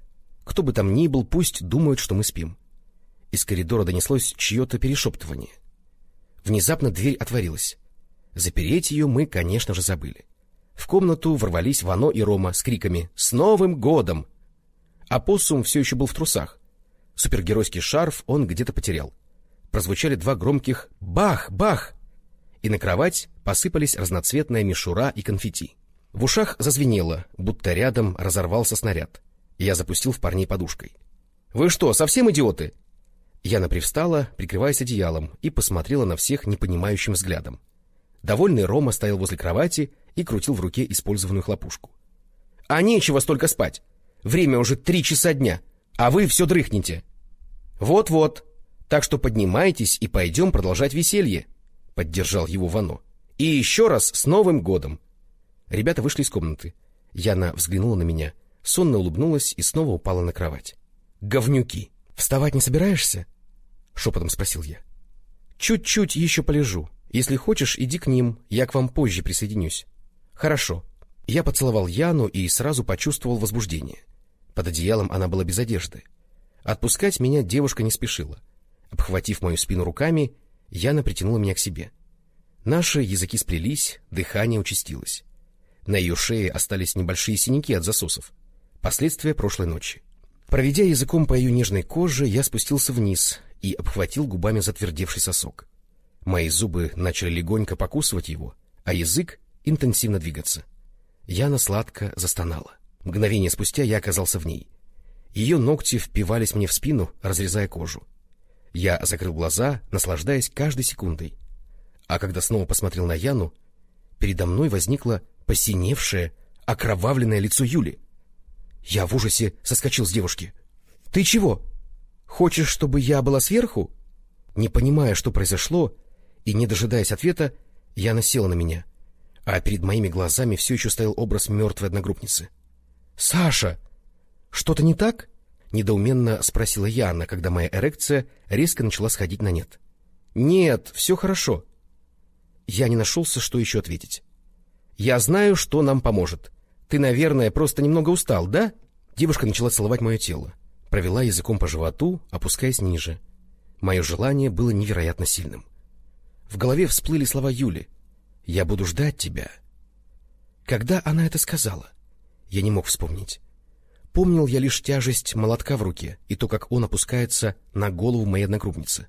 Кто бы там ни был, пусть думают, что мы спим. Из коридора донеслось чье-то перешептывание. Внезапно дверь отворилась. Запереть ее мы, конечно же, забыли. В комнату ворвались Вано и Рома с криками «С Новым годом!». Апоссум все еще был в трусах. Супергеройский шарф он где-то потерял. Прозвучали два громких «Бах! Бах!» И на кровать посыпались разноцветная мишура и конфетти. В ушах зазвенело, будто рядом разорвался снаряд. Я запустил в парней подушкой. — Вы что, совсем идиоты? Яна привстала, прикрываясь одеялом, и посмотрела на всех непонимающим взглядом. Довольный Рома стоял возле кровати и крутил в руке использованную хлопушку. — А нечего столько спать! Время уже три часа дня, а вы все дрыхнете. Вот — Вот-вот, так что поднимайтесь и пойдем продолжать веселье, — поддержал его Вано. — И еще раз с Новым годом! Ребята вышли из комнаты. Яна взглянула на меня, сонно улыбнулась и снова упала на кровать. — Говнюки! Вставать не собираешься? — шепотом спросил я. — Чуть-чуть еще полежу. Если хочешь, иди к ним, я к вам позже присоединюсь. — Хорошо. Я поцеловал Яну и сразу почувствовал возбуждение. Под одеялом она была без одежды. Отпускать меня девушка не спешила. Обхватив мою спину руками, Яна притянула меня к себе. Наши языки сплелись, дыхание участилось. На ее шее остались небольшие синяки от засосов. Последствия прошлой ночи. Проведя языком по ее нежной коже, я спустился вниз и обхватил губами затвердевший сосок. Мои зубы начали легонько покусывать его, а язык интенсивно двигаться. Яна сладко застонала. Мгновение спустя я оказался в ней. Ее ногти впивались мне в спину, разрезая кожу. Я закрыл глаза, наслаждаясь каждой секундой. А когда снова посмотрел на Яну, передо мной возникло посиневшее, окровавленное лицо Юли. Я в ужасе соскочил с девушки. — Ты чего? Хочешь, чтобы я была сверху? Не понимая, что произошло, и не дожидаясь ответа, Яна села на меня, а перед моими глазами все еще стоял образ мертвой одногруппницы. — Саша! Что-то не так? — недоуменно спросила Яна, когда моя эрекция резко начала сходить на нет. — Нет, все хорошо. Я не нашелся, что еще ответить. Я знаю, что нам поможет. Ты, наверное, просто немного устал, да? Девушка начала целовать мое тело, провела языком по животу, опускаясь ниже. Мое желание было невероятно сильным. В голове всплыли слова Юли. «Я буду ждать тебя». Когда она это сказала? Я не мог вспомнить. Помнил я лишь тяжесть молотка в руке и то, как он опускается на голову моей одногруппницы.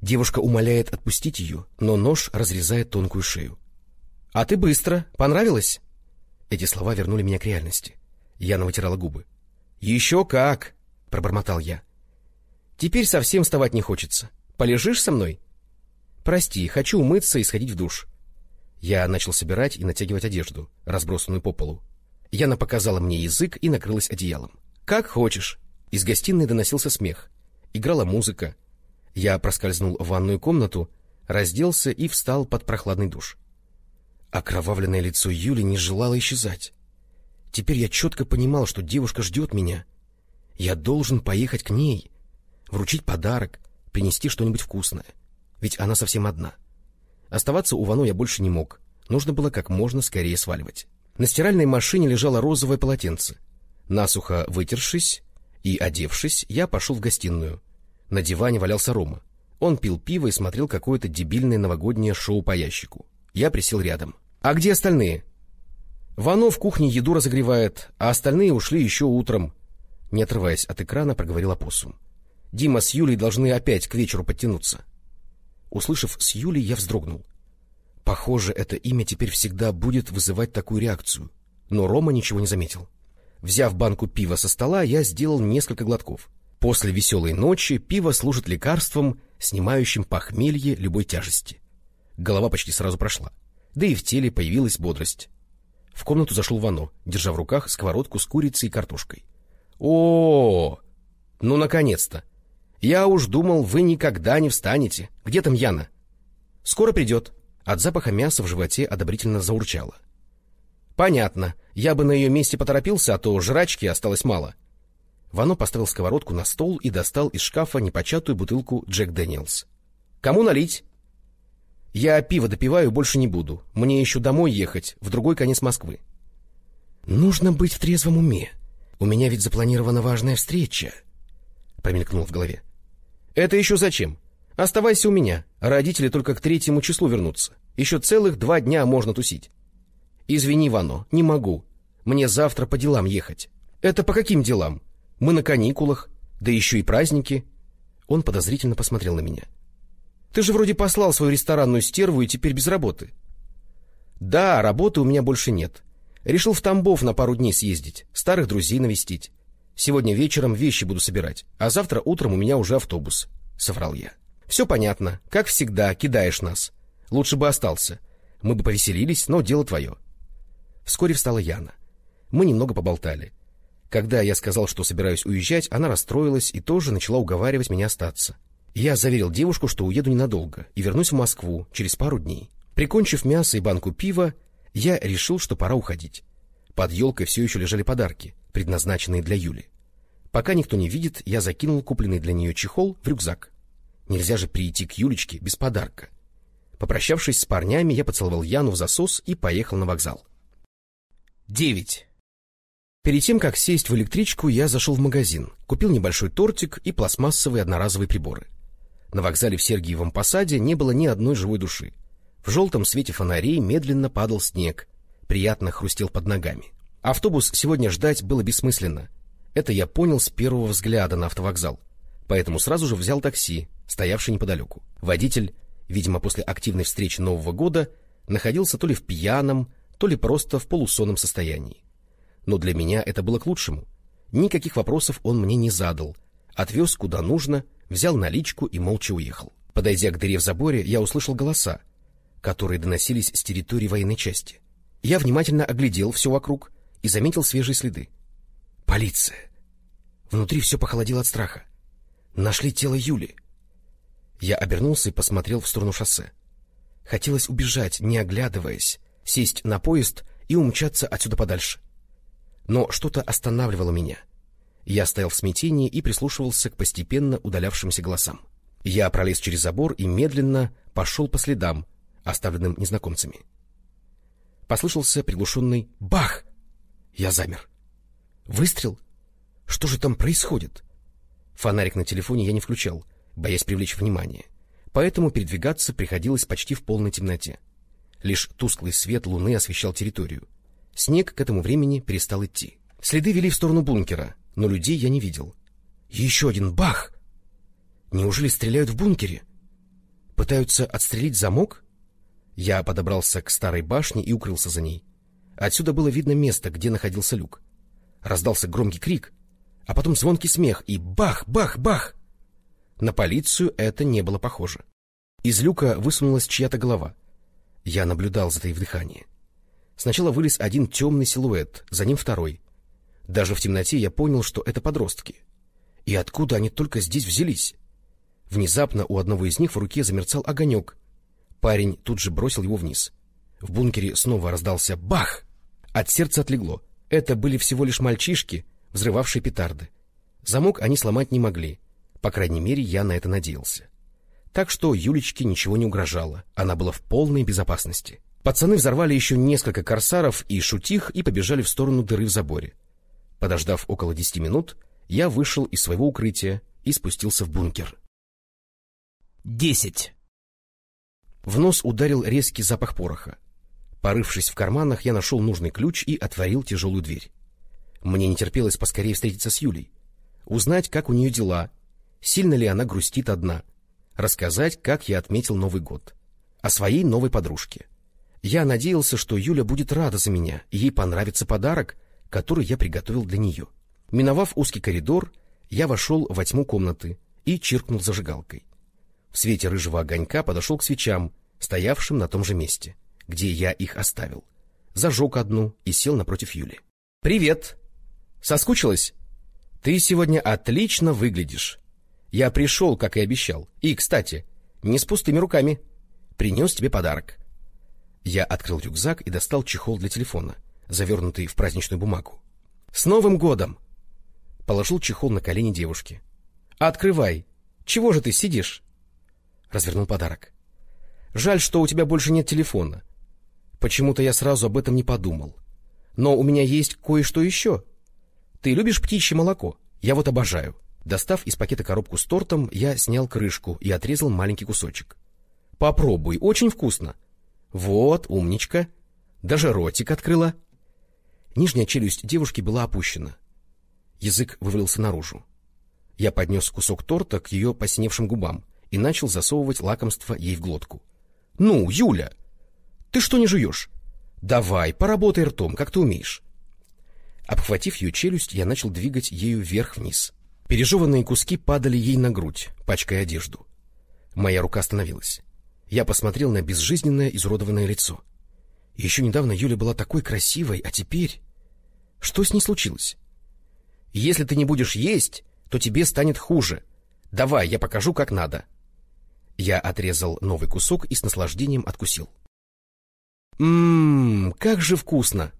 Девушка умоляет отпустить ее, но нож разрезает тонкую шею. — А ты быстро. Понравилось? Эти слова вернули меня к реальности. Яна вытирала губы. — Еще как! — пробормотал я. — Теперь совсем вставать не хочется. Полежишь со мной? — Прости, хочу умыться и сходить в душ. Я начал собирать и натягивать одежду, разбросанную по полу. Яна показала мне язык и накрылась одеялом. «Как хочешь». Из гостиной доносился смех. Играла музыка. Я проскользнул в ванную комнату, разделся и встал под прохладный душ. Окровавленное лицо Юли не желало исчезать. Теперь я четко понимал, что девушка ждет меня. Я должен поехать к ней, вручить подарок, принести что-нибудь вкусное. Ведь она совсем одна. Оставаться у Вано я больше не мог. Нужно было как можно скорее сваливать. На стиральной машине лежало розовое полотенце. Насухо вытершись и одевшись, я пошел в гостиную. На диване валялся Рома. Он пил пиво и смотрел какое-то дебильное новогоднее шоу по ящику. Я присел рядом. «А где остальные?» «Вано в кухне еду разогревает, а остальные ушли еще утром». Не отрываясь от экрана, проговорил опоссум. «Дима с Юлей должны опять к вечеру подтянуться». Услышав с Юлей, я вздрогнул. Похоже, это имя теперь всегда будет вызывать такую реакцию. Но Рома ничего не заметил. Взяв банку пива со стола, я сделал несколько глотков. После веселой ночи пиво служит лекарством, снимающим похмелье любой тяжести. Голова почти сразу прошла. Да и в теле появилась бодрость. В комнату зашел Вано, держа в руках сковородку с курицей и картошкой. О, -о, -о! Ну, наконец-то! Я уж думал, вы никогда не встанете. Где там Яна? Скоро придет. От запаха мяса в животе одобрительно заурчало. Понятно. Я бы на ее месте поторопился, а то жрачки осталось мало. Вано поставил сковородку на стол и достал из шкафа непочатую бутылку Джек Дэниелс. Кому налить? Я пиво допиваю, больше не буду. Мне еще домой ехать, в другой конец Москвы. Нужно быть в трезвом уме. У меня ведь запланирована важная встреча. Промелькнуло в голове. Это еще зачем? Оставайся у меня. Родители только к третьему числу вернутся. Еще целых два дня можно тусить. Извини, Вано, не могу. Мне завтра по делам ехать. Это по каким делам? Мы на каникулах, да еще и праздники. Он подозрительно посмотрел на меня. Ты же вроде послал свою ресторанную стерву и теперь без работы. Да, работы у меня больше нет. Решил в Тамбов на пару дней съездить, старых друзей навестить. Сегодня вечером вещи буду собирать, а завтра утром у меня уже автобус, — соврал я. Все понятно. Как всегда, кидаешь нас. Лучше бы остался. Мы бы повеселились, но дело твое. Вскоре встала Яна. Мы немного поболтали. Когда я сказал, что собираюсь уезжать, она расстроилась и тоже начала уговаривать меня остаться. Я заверил девушку, что уеду ненадолго и вернусь в Москву через пару дней. Прикончив мясо и банку пива, я решил, что пора уходить. Под елкой все еще лежали подарки, предназначенные для Юли. Пока никто не видит, я закинул купленный для нее чехол в рюкзак. Нельзя же прийти к Юлечке без подарка. Попрощавшись с парнями, я поцеловал Яну в засос и поехал на вокзал. 9. Перед тем, как сесть в электричку, я зашел в магазин, купил небольшой тортик и пластмассовые одноразовые приборы. На вокзале в Сергиевом Посаде не было ни одной живой души. В желтом свете фонарей медленно падал снег, приятно хрустел под ногами. Автобус сегодня ждать было бессмысленно. Это я понял с первого взгляда на автовокзал поэтому сразу же взял такси, стоявший неподалеку. Водитель, видимо, после активной встречи Нового года, находился то ли в пьяном, то ли просто в полусонном состоянии. Но для меня это было к лучшему. Никаких вопросов он мне не задал, отвез куда нужно, взял наличку и молча уехал. Подойдя к дыре в заборе, я услышал голоса, которые доносились с территории военной части. Я внимательно оглядел все вокруг и заметил свежие следы. Полиция! Внутри все похолодело от страха. Нашли тело Юли. Я обернулся и посмотрел в сторону шоссе. Хотелось убежать, не оглядываясь, сесть на поезд и умчаться отсюда подальше. Но что-то останавливало меня. Я стоял в смятении и прислушивался к постепенно удалявшимся голосам. Я пролез через забор и медленно пошел по следам, оставленным незнакомцами. Послышался приглушенный «бах!» Я замер. «Выстрел? Что же там происходит?» Фонарик на телефоне я не включал, боясь привлечь внимание, поэтому передвигаться приходилось почти в полной темноте. Лишь тусклый свет луны освещал территорию. Снег к этому времени перестал идти. Следы вели в сторону бункера, но людей я не видел. Еще один бах! Неужели стреляют в бункере? Пытаются отстрелить замок? Я подобрался к старой башне и укрылся за ней. Отсюда было видно место, где находился люк. Раздался громкий крик, а потом звонкий смех и бах-бах-бах. На полицию это не было похоже. Из люка высунулась чья-то голова. Я наблюдал, затаив дыхание. Сначала вылез один темный силуэт, за ним второй. Даже в темноте я понял, что это подростки. И откуда они только здесь взялись? Внезапно у одного из них в руке замерцал огонек. Парень тут же бросил его вниз. В бункере снова раздался бах! От сердца отлегло. Это были всего лишь мальчишки, взрывавшие петарды. Замок они сломать не могли. По крайней мере, я на это надеялся. Так что Юлечке ничего не угрожало. Она была в полной безопасности. Пацаны взорвали еще несколько корсаров и шутих и побежали в сторону дыры в заборе. Подождав около десяти минут, я вышел из своего укрытия и спустился в бункер. Десять. В нос ударил резкий запах пороха. Порывшись в карманах, я нашел нужный ключ и отворил тяжелую дверь. Мне не терпелось поскорее встретиться с Юлей. Узнать, как у нее дела, сильно ли она грустит одна. Рассказать, как я отметил Новый год. О своей новой подружке. Я надеялся, что Юля будет рада за меня, и ей понравится подарок, который я приготовил для нее. Миновав узкий коридор, я вошел во тьму комнаты и чиркнул зажигалкой. В свете рыжего огонька подошел к свечам, стоявшим на том же месте, где я их оставил. Зажег одну и сел напротив Юли. — Привет! Соскучилась? Ты сегодня отлично выглядишь. Я пришел, как и обещал. И, кстати, не с пустыми руками. Принес тебе подарок. Я открыл рюкзак и достал чехол для телефона, завернутый в праздничную бумагу. «С Новым годом!» Положил чехол на колени девушки. «Открывай! Чего же ты сидишь?» Развернул подарок. «Жаль, что у тебя больше нет телефона. Почему-то я сразу об этом не подумал. Но у меня есть кое-что еще. Ты любишь птичье молоко? Я вот обожаю». Достав из пакета коробку с тортом, я снял крышку и отрезал маленький кусочек. «Попробуй, очень вкусно!» Вот, умничка. Даже ротик открыла. Нижняя челюсть девушки была опущена. Язык вывалился наружу. Я поднес кусок торта к ее посиневшим губам и начал засовывать лакомство ей в глотку. — Ну, Юля, ты что не жуешь? Давай, поработай ртом, как ты умеешь. Обхватив ее челюсть, я начал двигать ею вверх-вниз. Пережеванные куски падали ей на грудь, пачкая одежду. Моя рука остановилась. Я посмотрел на безжизненное, изуродованное лицо. Еще недавно Юля была такой красивой, а теперь... Что с ней случилось? Если ты не будешь есть, то тебе станет хуже. Давай, я покажу, как надо. Я отрезал новый кусок и с наслаждением откусил. Ммм, как же вкусно!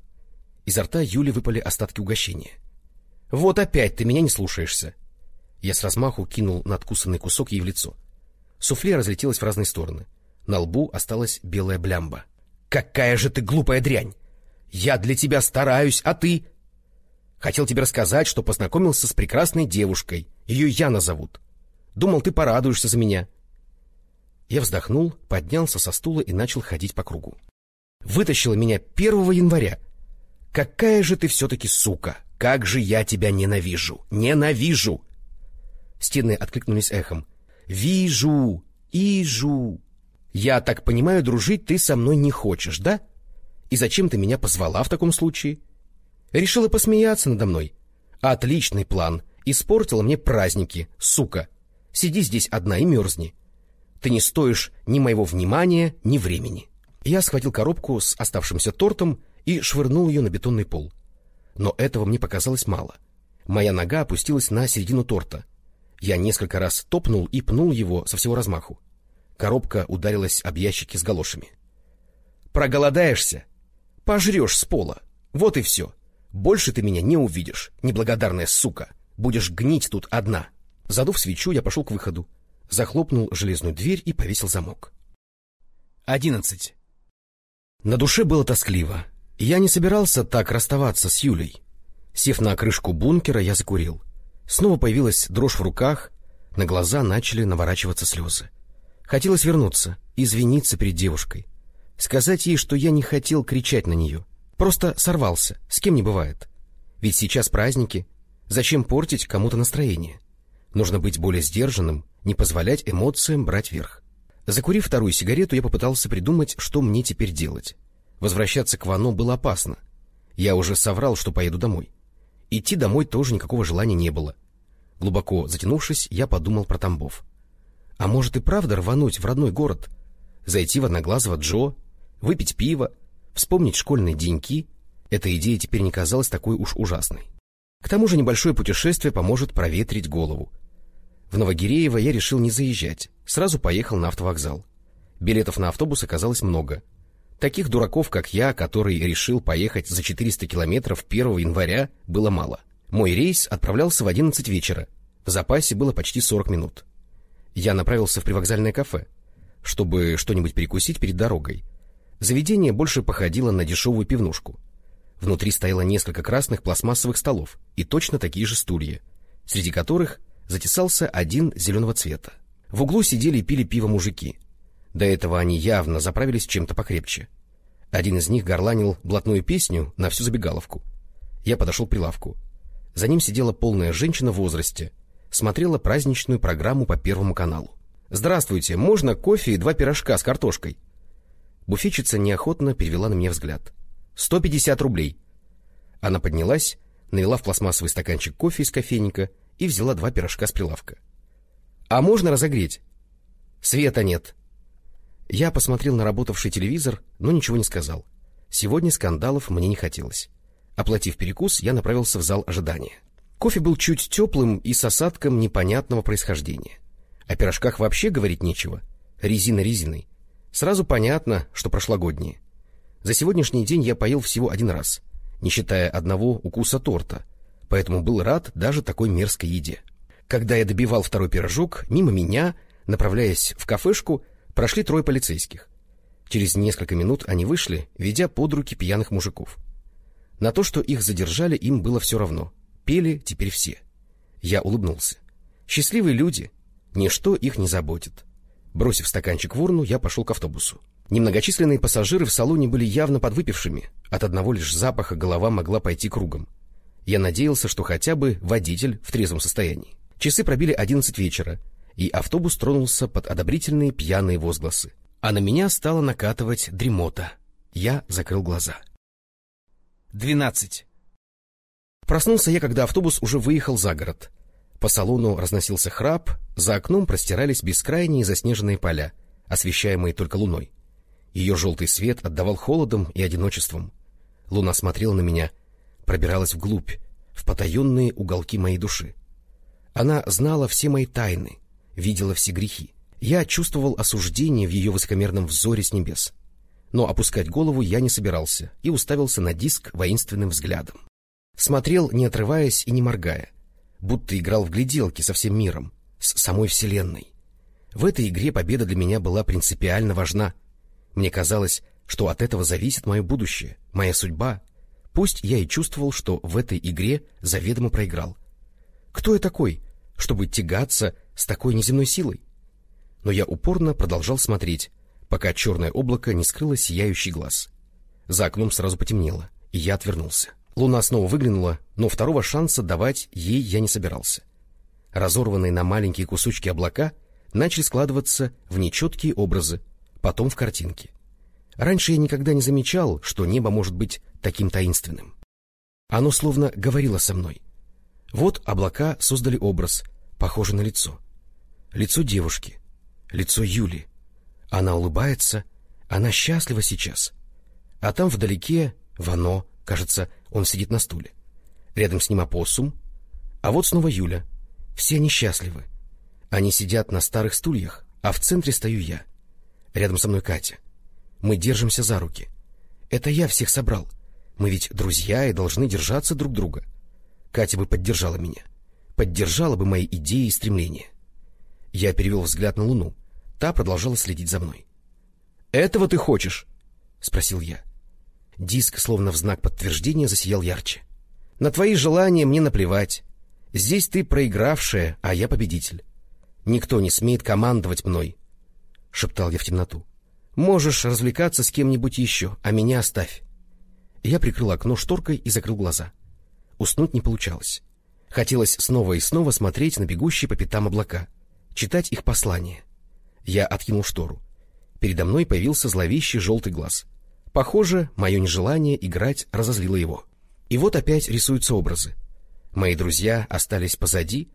Изо рта Юли выпали остатки угощения. Вот опять ты меня не слушаешься. Я с размаху кинул надкусанный кусок ей в лицо. Суфле разлетелось в разные стороны. На лбу осталась белая блямба. — Какая же ты глупая дрянь! Я для тебя стараюсь, а ты... Хотел тебе рассказать, что познакомился с прекрасной девушкой. Ее Яна зовут. Думал, ты порадуешься за меня. Я вздохнул, поднялся со стула и начал ходить по кругу. Вытащила меня 1 января. Какая же ты все-таки сука! Как же я тебя ненавижу! Ненавижу! Стены откликнулись эхом. «Вижу! Ижу!» Я так понимаю, дружить ты со мной не хочешь, да? И зачем ты меня позвала в таком случае? Решила посмеяться надо мной. Отличный план. Испортила мне праздники, сука. Сиди здесь одна и мерзни. Ты не стоишь ни моего внимания, ни времени. Я схватил коробку с оставшимся тортом и швырнул ее на бетонный пол. Но этого мне показалось мало. Моя нога опустилась на середину торта. Я несколько раз топнул и пнул его со всего размаху. Коробка ударилась об ящики с галошами. «Проголодаешься? Пожрешь с пола. Вот и все. Больше ты меня не увидишь, неблагодарная сука. Будешь гнить тут одна». Задув свечу, я пошел к выходу, захлопнул железную дверь и повесил замок. Одиннадцать. На душе было тоскливо. Я не собирался так расставаться с Юлей. Сев на крышку бункера, я закурил. Снова появилась дрожь в руках, на глаза начали наворачиваться слезы. Хотелось вернуться, извиниться перед девушкой. Сказать ей, что я не хотел кричать на нее. Просто сорвался, с кем не бывает. Ведь сейчас праздники. Зачем портить кому-то настроение? Нужно быть более сдержанным, не позволять эмоциям брать верх. Закурив вторую сигарету, я попытался придумать, что мне теперь делать. Возвращаться к Вано было опасно. Я уже соврал, что поеду домой. Идти домой тоже никакого желания не было. Глубоко затянувшись, я подумал про Тамбов. А может и правда рвануть в родной город? Зайти в Одноглазого Джо, выпить пиво, Вспомнить школьные деньки — эта идея теперь не казалась такой уж ужасной. К тому же небольшое путешествие поможет проветрить голову. В Новогиреево я решил не заезжать, сразу поехал на автовокзал. Билетов на автобус оказалось много. Таких дураков, как я, который решил поехать за 400 километров 1 января, было мало. Мой рейс отправлялся в 11 вечера. В запасе было почти 40 минут. Я направился в привокзальное кафе, чтобы что-нибудь перекусить перед дорогой. Заведение больше походило на дешевую пивнушку. Внутри стояло несколько красных пластмассовых столов и точно такие же стулья, среди которых затесался один зеленого цвета. В углу сидели и пили пиво мужики. До этого они явно заправились чем-то покрепче. Один из них горланил блатную песню на всю забегаловку. Я подошел к прилавку. За ним сидела полная женщина в возрасте, смотрела праздничную программу по Первому каналу. «Здравствуйте, можно кофе и два пирожка с картошкой?» Буфетчица неохотно перевела на меня взгляд. «Сто пятьдесят рублей». Она поднялась, налила в пластмассовый стаканчик кофе из кофейника и взяла два пирожка с прилавка. «А можно разогреть?» «Света нет». Я посмотрел на работавший телевизор, но ничего не сказал. Сегодня скандалов мне не хотелось. Оплатив перекус, я направился в зал ожидания. Кофе был чуть теплым и с осадком непонятного происхождения. О пирожках вообще говорить нечего. Резина резиной. Сразу понятно, что прошлогодние. За сегодняшний день я поел всего один раз, не считая одного укуса торта, поэтому был рад даже такой мерзкой еде. Когда я добивал второй пирожок, мимо меня, направляясь в кафешку, прошли трое полицейских. Через несколько минут они вышли, ведя под руки пьяных мужиков. На то, что их задержали, им было все равно. Пели теперь все. Я улыбнулся. Счастливые люди. Ничто их не заботит. Бросив стаканчик в урну, я пошел к автобусу. Немногочисленные пассажиры в салоне были явно подвыпившими. От одного лишь запаха голова могла пойти кругом. Я надеялся, что хотя бы водитель в трезвом состоянии. Часы пробили одиннадцать вечера, и автобус тронулся под одобрительные пьяные возгласы. А на меня стала накатывать дремота. Я закрыл глаза. Двенадцать. Проснулся я, когда автобус уже выехал за город. По салону разносился храп, за окном простирались бескрайние заснеженные поля, освещаемые только луной. Ее желтый свет отдавал холодом и одиночеством. Луна смотрела на меня, пробиралась вглубь, в потаенные уголки моей души. Она знала все мои тайны, видела все грехи. Я чувствовал осуждение в ее высокомерном взоре с небес но опускать голову я не собирался и уставился на диск воинственным взглядом. Смотрел, не отрываясь и не моргая, будто играл в гляделки со всем миром, с самой Вселенной. В этой игре победа для меня была принципиально важна. Мне казалось, что от этого зависит мое будущее, моя судьба. Пусть я и чувствовал, что в этой игре заведомо проиграл. Кто я такой, чтобы тягаться с такой неземной силой? Но я упорно продолжал смотреть, пока черное облако не скрыло сияющий глаз. За окном сразу потемнело, и я отвернулся. Луна снова выглянула, но второго шанса давать ей я не собирался. Разорванные на маленькие кусочки облака начали складываться в нечеткие образы, потом в картинки. Раньше я никогда не замечал, что небо может быть таким таинственным. Оно словно говорило со мной. Вот облака создали образ, похожий на лицо. Лицо девушки, лицо Юли, она улыбается, она счастлива сейчас. А там вдалеке Вано, кажется, он сидит на стуле. Рядом с ним опоссум, а вот снова Юля. Все они счастливы. Они сидят на старых стульях, а в центре стою я. Рядом со мной Катя. Мы держимся за руки. Это я всех собрал. Мы ведь друзья и должны держаться друг друга. Катя бы поддержала меня. Поддержала бы мои идеи и стремления. Я перевел взгляд на Луну. Та продолжала следить за мной. — Этого ты хочешь? — спросил я. Диск, словно в знак подтверждения, засиял ярче. — На твои желания мне наплевать. Здесь ты проигравшая, а я победитель. Никто не смеет командовать мной, — шептал я в темноту. — Можешь развлекаться с кем-нибудь еще, а меня оставь. Я прикрыл окно шторкой и закрыл глаза. Уснуть не получалось. Хотелось снова и снова смотреть на бегущие по пятам облака, читать их послания. Я откинул штору. Передо мной появился зловещий желтый глаз. Похоже, мое нежелание играть разозлило его. И вот опять рисуются образы. Мои друзья остались позади,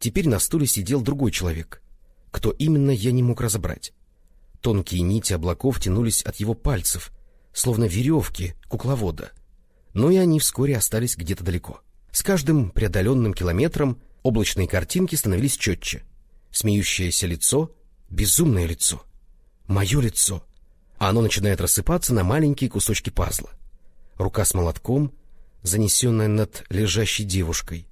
теперь на стуле сидел другой человек. Кто именно, я не мог разобрать. Тонкие нити облаков тянулись от его пальцев, словно веревки кукловода. Но и они вскоре остались где-то далеко. С каждым преодоленным километром облачные картинки становились четче. Смеющееся лицо, безумное лицо, мое лицо. А оно начинает рассыпаться на маленькие кусочки пазла. Рука с молотком, занесенная над лежащей девушкой.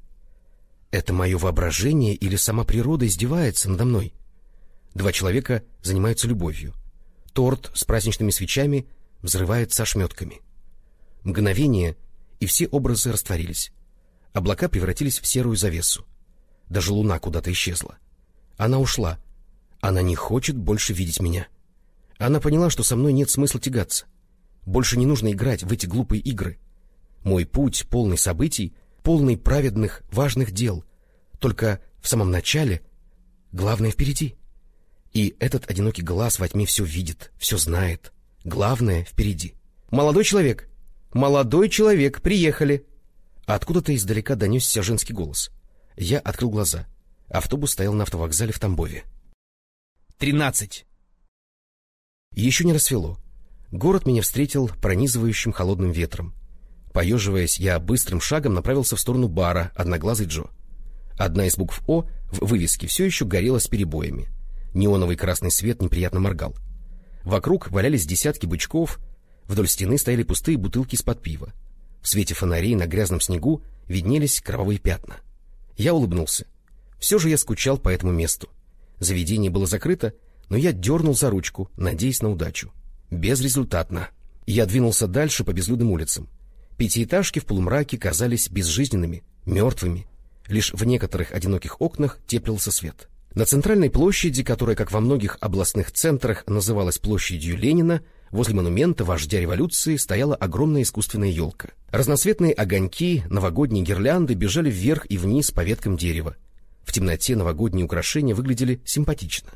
Это мое воображение или сама природа издевается надо мной? Два человека занимаются любовью. Торт с праздничными свечами взрывается ошметками. Мгновение, и все образы растворились. Облака превратились в серую завесу. Даже луна куда-то исчезла. Она ушла. Она не хочет больше видеть меня. Она поняла, что со мной нет смысла тягаться. Больше не нужно играть в эти глупые игры. Мой путь полный событий, полный праведных, важных дел. Только в самом начале, главное впереди. И этот одинокий глаз во тьме все видит, все знает. Главное впереди. «Молодой человек! Молодой человек! Приехали!» Откуда-то издалека донесся женский голос. Я открыл глаза. Автобус стоял на автовокзале в Тамбове. «Тринадцать!» Еще не рассвело. Город меня встретил пронизывающим холодным ветром. Поеживаясь, я быстрым шагом направился в сторону бара «Одноглазый Джо». Одна из букв «О» в вывеске все еще горела с перебоями. Неоновый красный свет неприятно моргал. Вокруг валялись десятки бычков, вдоль стены стояли пустые бутылки из-под пива. В свете фонарей на грязном снегу виднелись кровавые пятна. Я улыбнулся. Все же я скучал по этому месту. Заведение было закрыто, но я дернул за ручку, надеясь на удачу. Безрезультатно. Я двинулся дальше по безлюдным улицам. Пятиэтажки в полумраке казались безжизненными, мертвыми. Лишь в некоторых одиноких окнах теплился свет. На центральной площади, которая, как во многих областных центрах, называлась площадью Ленина, возле монумента вождя революции стояла огромная искусственная елка. Разноцветные огоньки, новогодние гирлянды бежали вверх и вниз по веткам дерева. В темноте новогодние украшения выглядели симпатично.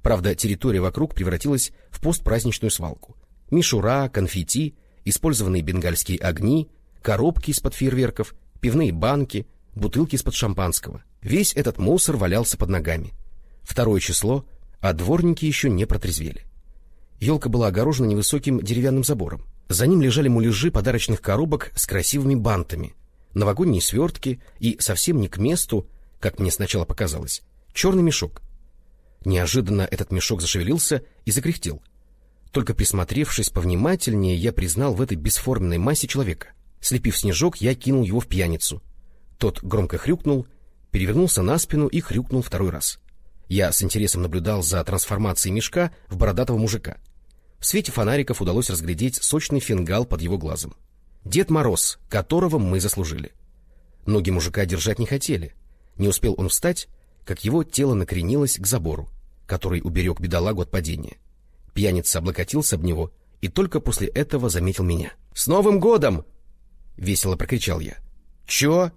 Правда, территория вокруг превратилась в постпраздничную свалку. Мишура, конфетти, использованные бенгальские огни, коробки из-под фейерверков, пивные банки, бутылки из-под шампанского. Весь этот мусор валялся под ногами. Второе число, а дворники еще не протрезвели. Елка была огорожена невысоким деревянным забором. За ним лежали муляжи подарочных коробок с красивыми бантами, новогодние свертки и, совсем не к месту, как мне сначала показалось, черный мешок. Неожиданно этот мешок зашевелился и закряхтел. Только присмотревшись повнимательнее, я признал в этой бесформенной массе человека. Слепив снежок, я кинул его в пьяницу. Тот громко хрюкнул, перевернулся на спину и хрюкнул второй раз. Я с интересом наблюдал за трансформацией мешка в бородатого мужика. В свете фонариков удалось разглядеть сочный фингал под его глазом. Дед Мороз, которого мы заслужили. Ноги мужика держать не хотели. Не успел он встать, как его тело накренилось к забору, который уберег бедолагу от падения. Пьяница облокотился об него и только после этого заметил меня. — С Новым годом! — весело прокричал я. — Чё?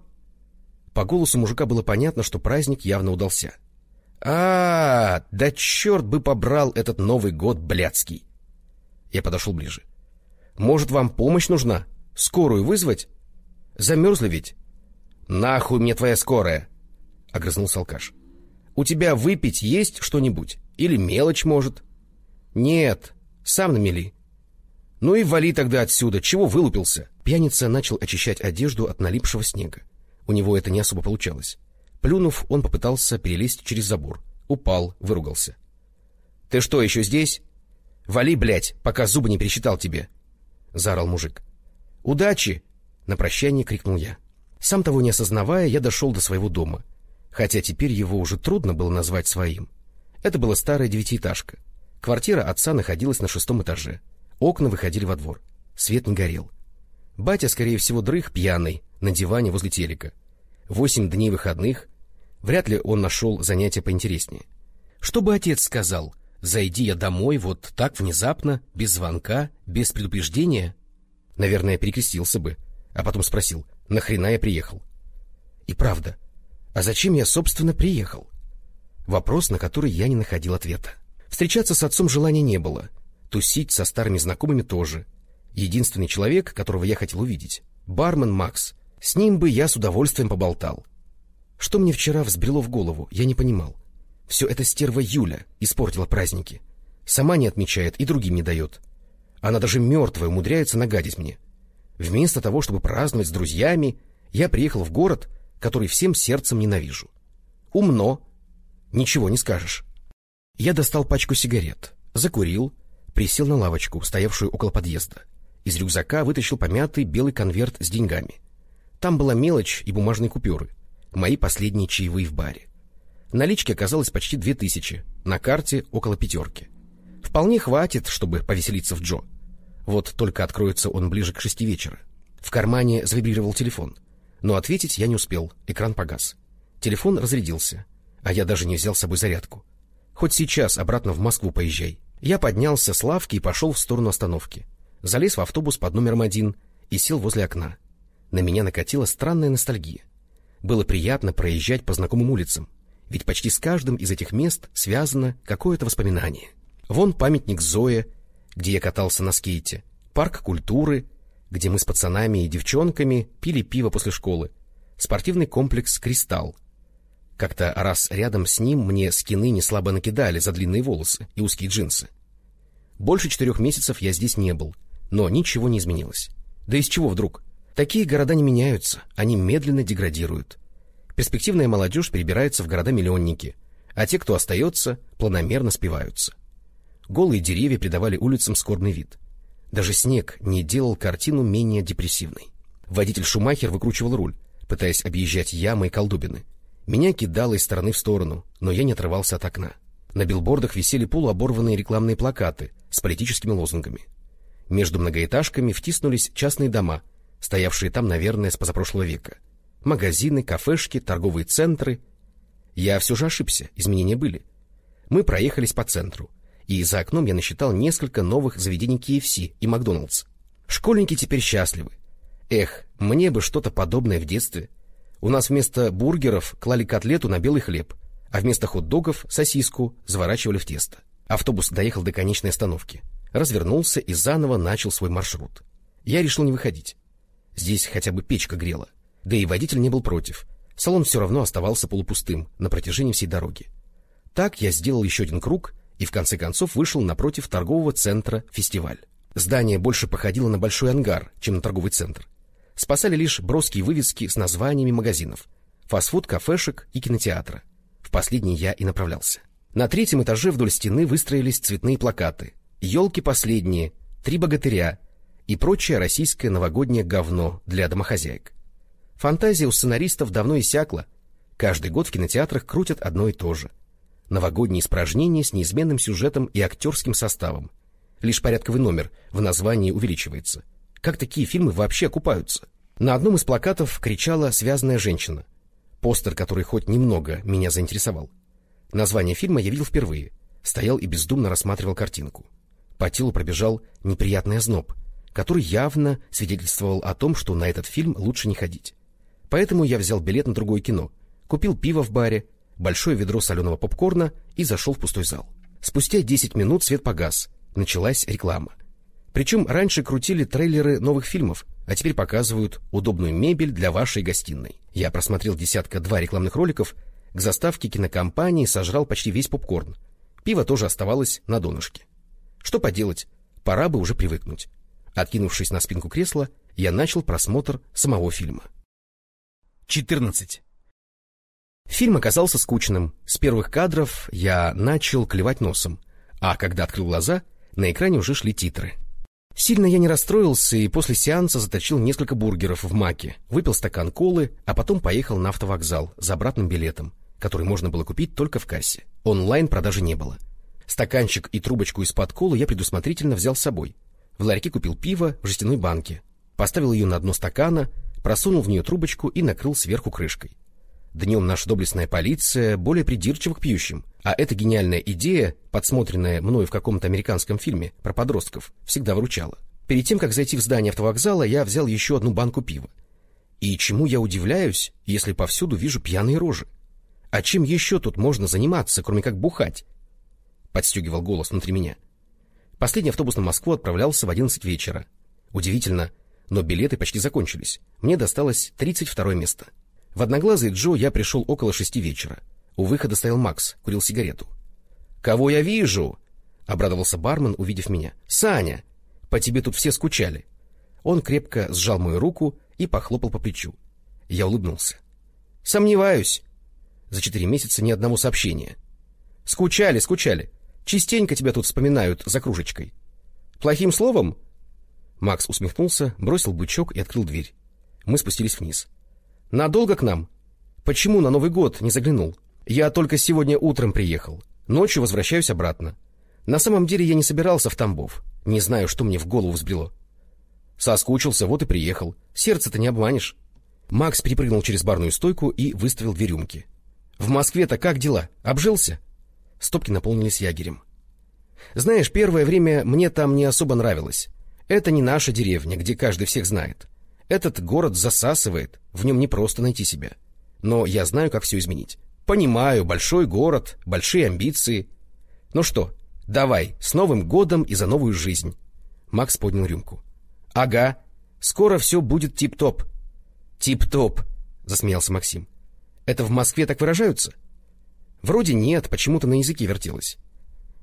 По голосу мужика было понятно, что праздник явно удался. А, -а, -а да черт бы побрал этот Новый год блядский! Я подошел ближе. Может, вам помощь нужна? Скорую вызвать? Замерзли ведь? Нахуй мне твоя скорая! Огрызнулся алкаш. У тебя выпить есть что-нибудь? Или мелочь, может? Нет, сам намели. Ну и вали тогда отсюда, чего вылупился? Пьяница начал очищать одежду от налипшего снега. У него это не особо получалось. Плюнув, он попытался перелезть через забор. Упал, выругался. — Ты что, еще здесь? — Вали, блядь, пока зубы не пересчитал тебе! — заорал мужик. — Удачи! — на прощание крикнул я. Сам того не осознавая, я дошел до своего дома. Хотя теперь его уже трудно было назвать своим. Это была старая девятиэтажка. Квартира отца находилась на шестом этаже. Окна выходили во двор. Свет не горел. Батя, скорее всего, дрых пьяный, на диване возле телека. Восемь дней выходных. Вряд ли он нашел занятие поинтереснее. Что бы отец сказал? Зайди я домой вот так внезапно, без звонка, без предупреждения? Наверное, перекрестился бы, а потом спросил, нахрена я приехал? И правда, а зачем я, собственно, приехал? Вопрос, на который я не находил ответа. Встречаться с отцом желания не было. Тусить со старыми знакомыми тоже. Единственный человек, которого я хотел увидеть — бармен Макс — с ним бы я с удовольствием поболтал. Что мне вчера взбрело в голову, я не понимал. Все это стерва Юля испортила праздники. Сама не отмечает и другим не дает. Она даже мертвая умудряется нагадить мне. Вместо того, чтобы праздновать с друзьями, я приехал в город, который всем сердцем ненавижу. Умно. Ничего не скажешь. Я достал пачку сигарет, закурил, присел на лавочку, стоявшую около подъезда. Из рюкзака вытащил помятый белый конверт с деньгами. Там была мелочь и бумажные купюры. Мои последние чаевые в баре. Налички оказалось почти две тысячи, на карте около пятерки. Вполне хватит, чтобы повеселиться в Джо. Вот только откроется он ближе к шести вечера. В кармане завибрировал телефон. Но ответить я не успел, экран погас. Телефон разрядился, а я даже не взял с собой зарядку. Хоть сейчас обратно в Москву поезжай. Я поднялся с лавки и пошел в сторону остановки. Залез в автобус под номером один и сел возле окна. На меня накатила странная ностальгия. Было приятно проезжать по знакомым улицам, ведь почти с каждым из этих мест связано какое-то воспоминание. Вон памятник Зое, где я катался на скейте, парк культуры, где мы с пацанами и девчонками пили пиво после школы, спортивный комплекс «Кристалл». Как-то раз рядом с ним мне скины не слабо накидали за длинные волосы и узкие джинсы. Больше четырех месяцев я здесь не был, но ничего не изменилось. Да из чего вдруг? Такие города не меняются, они медленно деградируют. Перспективная молодежь перебирается в города-миллионники, а те, кто остается, планомерно спиваются. Голые деревья придавали улицам скорбный вид. Даже снег не делал картину менее депрессивной. Водитель Шумахер выкручивал руль, пытаясь объезжать ямы и колдубины. Меня кидало из стороны в сторону, но я не отрывался от окна. На билбордах висели полуоборванные рекламные плакаты с политическими лозунгами. Между многоэтажками втиснулись частные дома, стоявшие там, наверное, с позапрошлого века. Магазины, кафешки, торговые центры. Я все же ошибся, изменения были. Мы проехались по центру и за окном я насчитал несколько новых заведений KFC и Макдоналдс. Школьники теперь счастливы. Эх, мне бы что-то подобное в детстве. У нас вместо бургеров клали котлету на белый хлеб, а вместо хот-догов сосиску заворачивали в тесто. Автобус доехал до конечной остановки, развернулся и заново начал свой маршрут. Я решил не выходить. Здесь хотя бы печка грела. Да и водитель не был против. Салон все равно оставался полупустым на протяжении всей дороги. Так я сделал еще один круг и в конце концов вышел напротив торгового центра «Фестиваль». Здание больше походило на большой ангар, чем на торговый центр. Спасали лишь броские вывески с названиями магазинов, фастфуд, кафешек и кинотеатра. В последний я и направлялся. На третьем этаже вдоль стены выстроились цветные плакаты. «Елки последние», «Три богатыря» и прочее российское новогоднее говно для домохозяек. Фантазия у сценаристов давно иссякла. Каждый год в кинотеатрах крутят одно и то же — Новогодние испражнения с неизменным сюжетом и актерским составом. Лишь порядковый номер в названии увеличивается. Как такие фильмы вообще окупаются? На одном из плакатов кричала связанная женщина. Постер, который хоть немного меня заинтересовал. Название фильма я видел впервые. Стоял и бездумно рассматривал картинку. По телу пробежал неприятный озноб, который явно свидетельствовал о том, что на этот фильм лучше не ходить. Поэтому я взял билет на другое кино, купил пиво в баре большое ведро соленого попкорна и зашел в пустой зал. Спустя 10 минут свет погас, началась реклама. Причем раньше крутили трейлеры новых фильмов, а теперь показывают удобную мебель для вашей гостиной. Я просмотрел десятка-два рекламных роликов, к заставке кинокомпании сожрал почти весь попкорн. Пиво тоже оставалось на донышке. Что поделать, пора бы уже привыкнуть. Откинувшись на спинку кресла, я начал просмотр самого фильма. 14. Фильм оказался скучным. С первых кадров я начал клевать носом, а когда открыл глаза, на экране уже шли титры. Сильно я не расстроился и после сеанса заточил несколько бургеров в маке, выпил стакан колы, а потом поехал на автовокзал за обратным билетом, который можно было купить только в кассе. Онлайн продажи не было. Стаканчик и трубочку из-под колы я предусмотрительно взял с собой. В ларьке купил пиво в жестяной банке, поставил ее на дно стакана, просунул в нее трубочку и накрыл сверху крышкой. Днем наша доблестная полиция более придирчива к пьющим, а эта гениальная идея, подсмотренная мною в каком-то американском фильме про подростков, всегда выручала. Перед тем, как зайти в здание автовокзала, я взял еще одну банку пива. И чему я удивляюсь, если повсюду вижу пьяные рожи? А чем еще тут можно заниматься, кроме как бухать? Подстегивал голос внутри меня. Последний автобус на Москву отправлялся в одиннадцать вечера. Удивительно, но билеты почти закончились. Мне досталось тридцать второе место. В одноглазый Джо я пришел около шести вечера. У выхода стоял Макс, курил сигарету. — Кого я вижу? — обрадовался бармен, увидев меня. — Саня! По тебе тут все скучали. Он крепко сжал мою руку и похлопал по плечу. Я улыбнулся. — Сомневаюсь. За четыре месяца ни одного сообщения. — Скучали, скучали. Частенько тебя тут вспоминают за кружечкой. — Плохим словом? Макс усмехнулся, бросил бычок и открыл дверь. Мы спустились вниз. — Надолго к нам? Почему на Новый год не заглянул? Я только сегодня утром приехал. Ночью возвращаюсь обратно. На самом деле я не собирался в Тамбов. Не знаю, что мне в голову взбрело. Соскучился, вот и приехал. Сердце-то не обманешь. Макс перепрыгнул через барную стойку и выставил две рюмки. — В Москве-то как дела? Обжился? Стопки наполнились ягерем. — Знаешь, первое время мне там не особо нравилось. Это не наша деревня, где каждый всех знает. Этот город засасывает, в нем не просто найти себя. Но я знаю, как все изменить. Понимаю, большой город, большие амбиции. Ну что, давай, с Новым годом и за новую жизнь. Макс поднял рюмку. Ага, скоро все будет тип-топ. Тип-топ, засмеялся Максим. Это в Москве так выражаются? Вроде нет, почему-то на языке вертелось.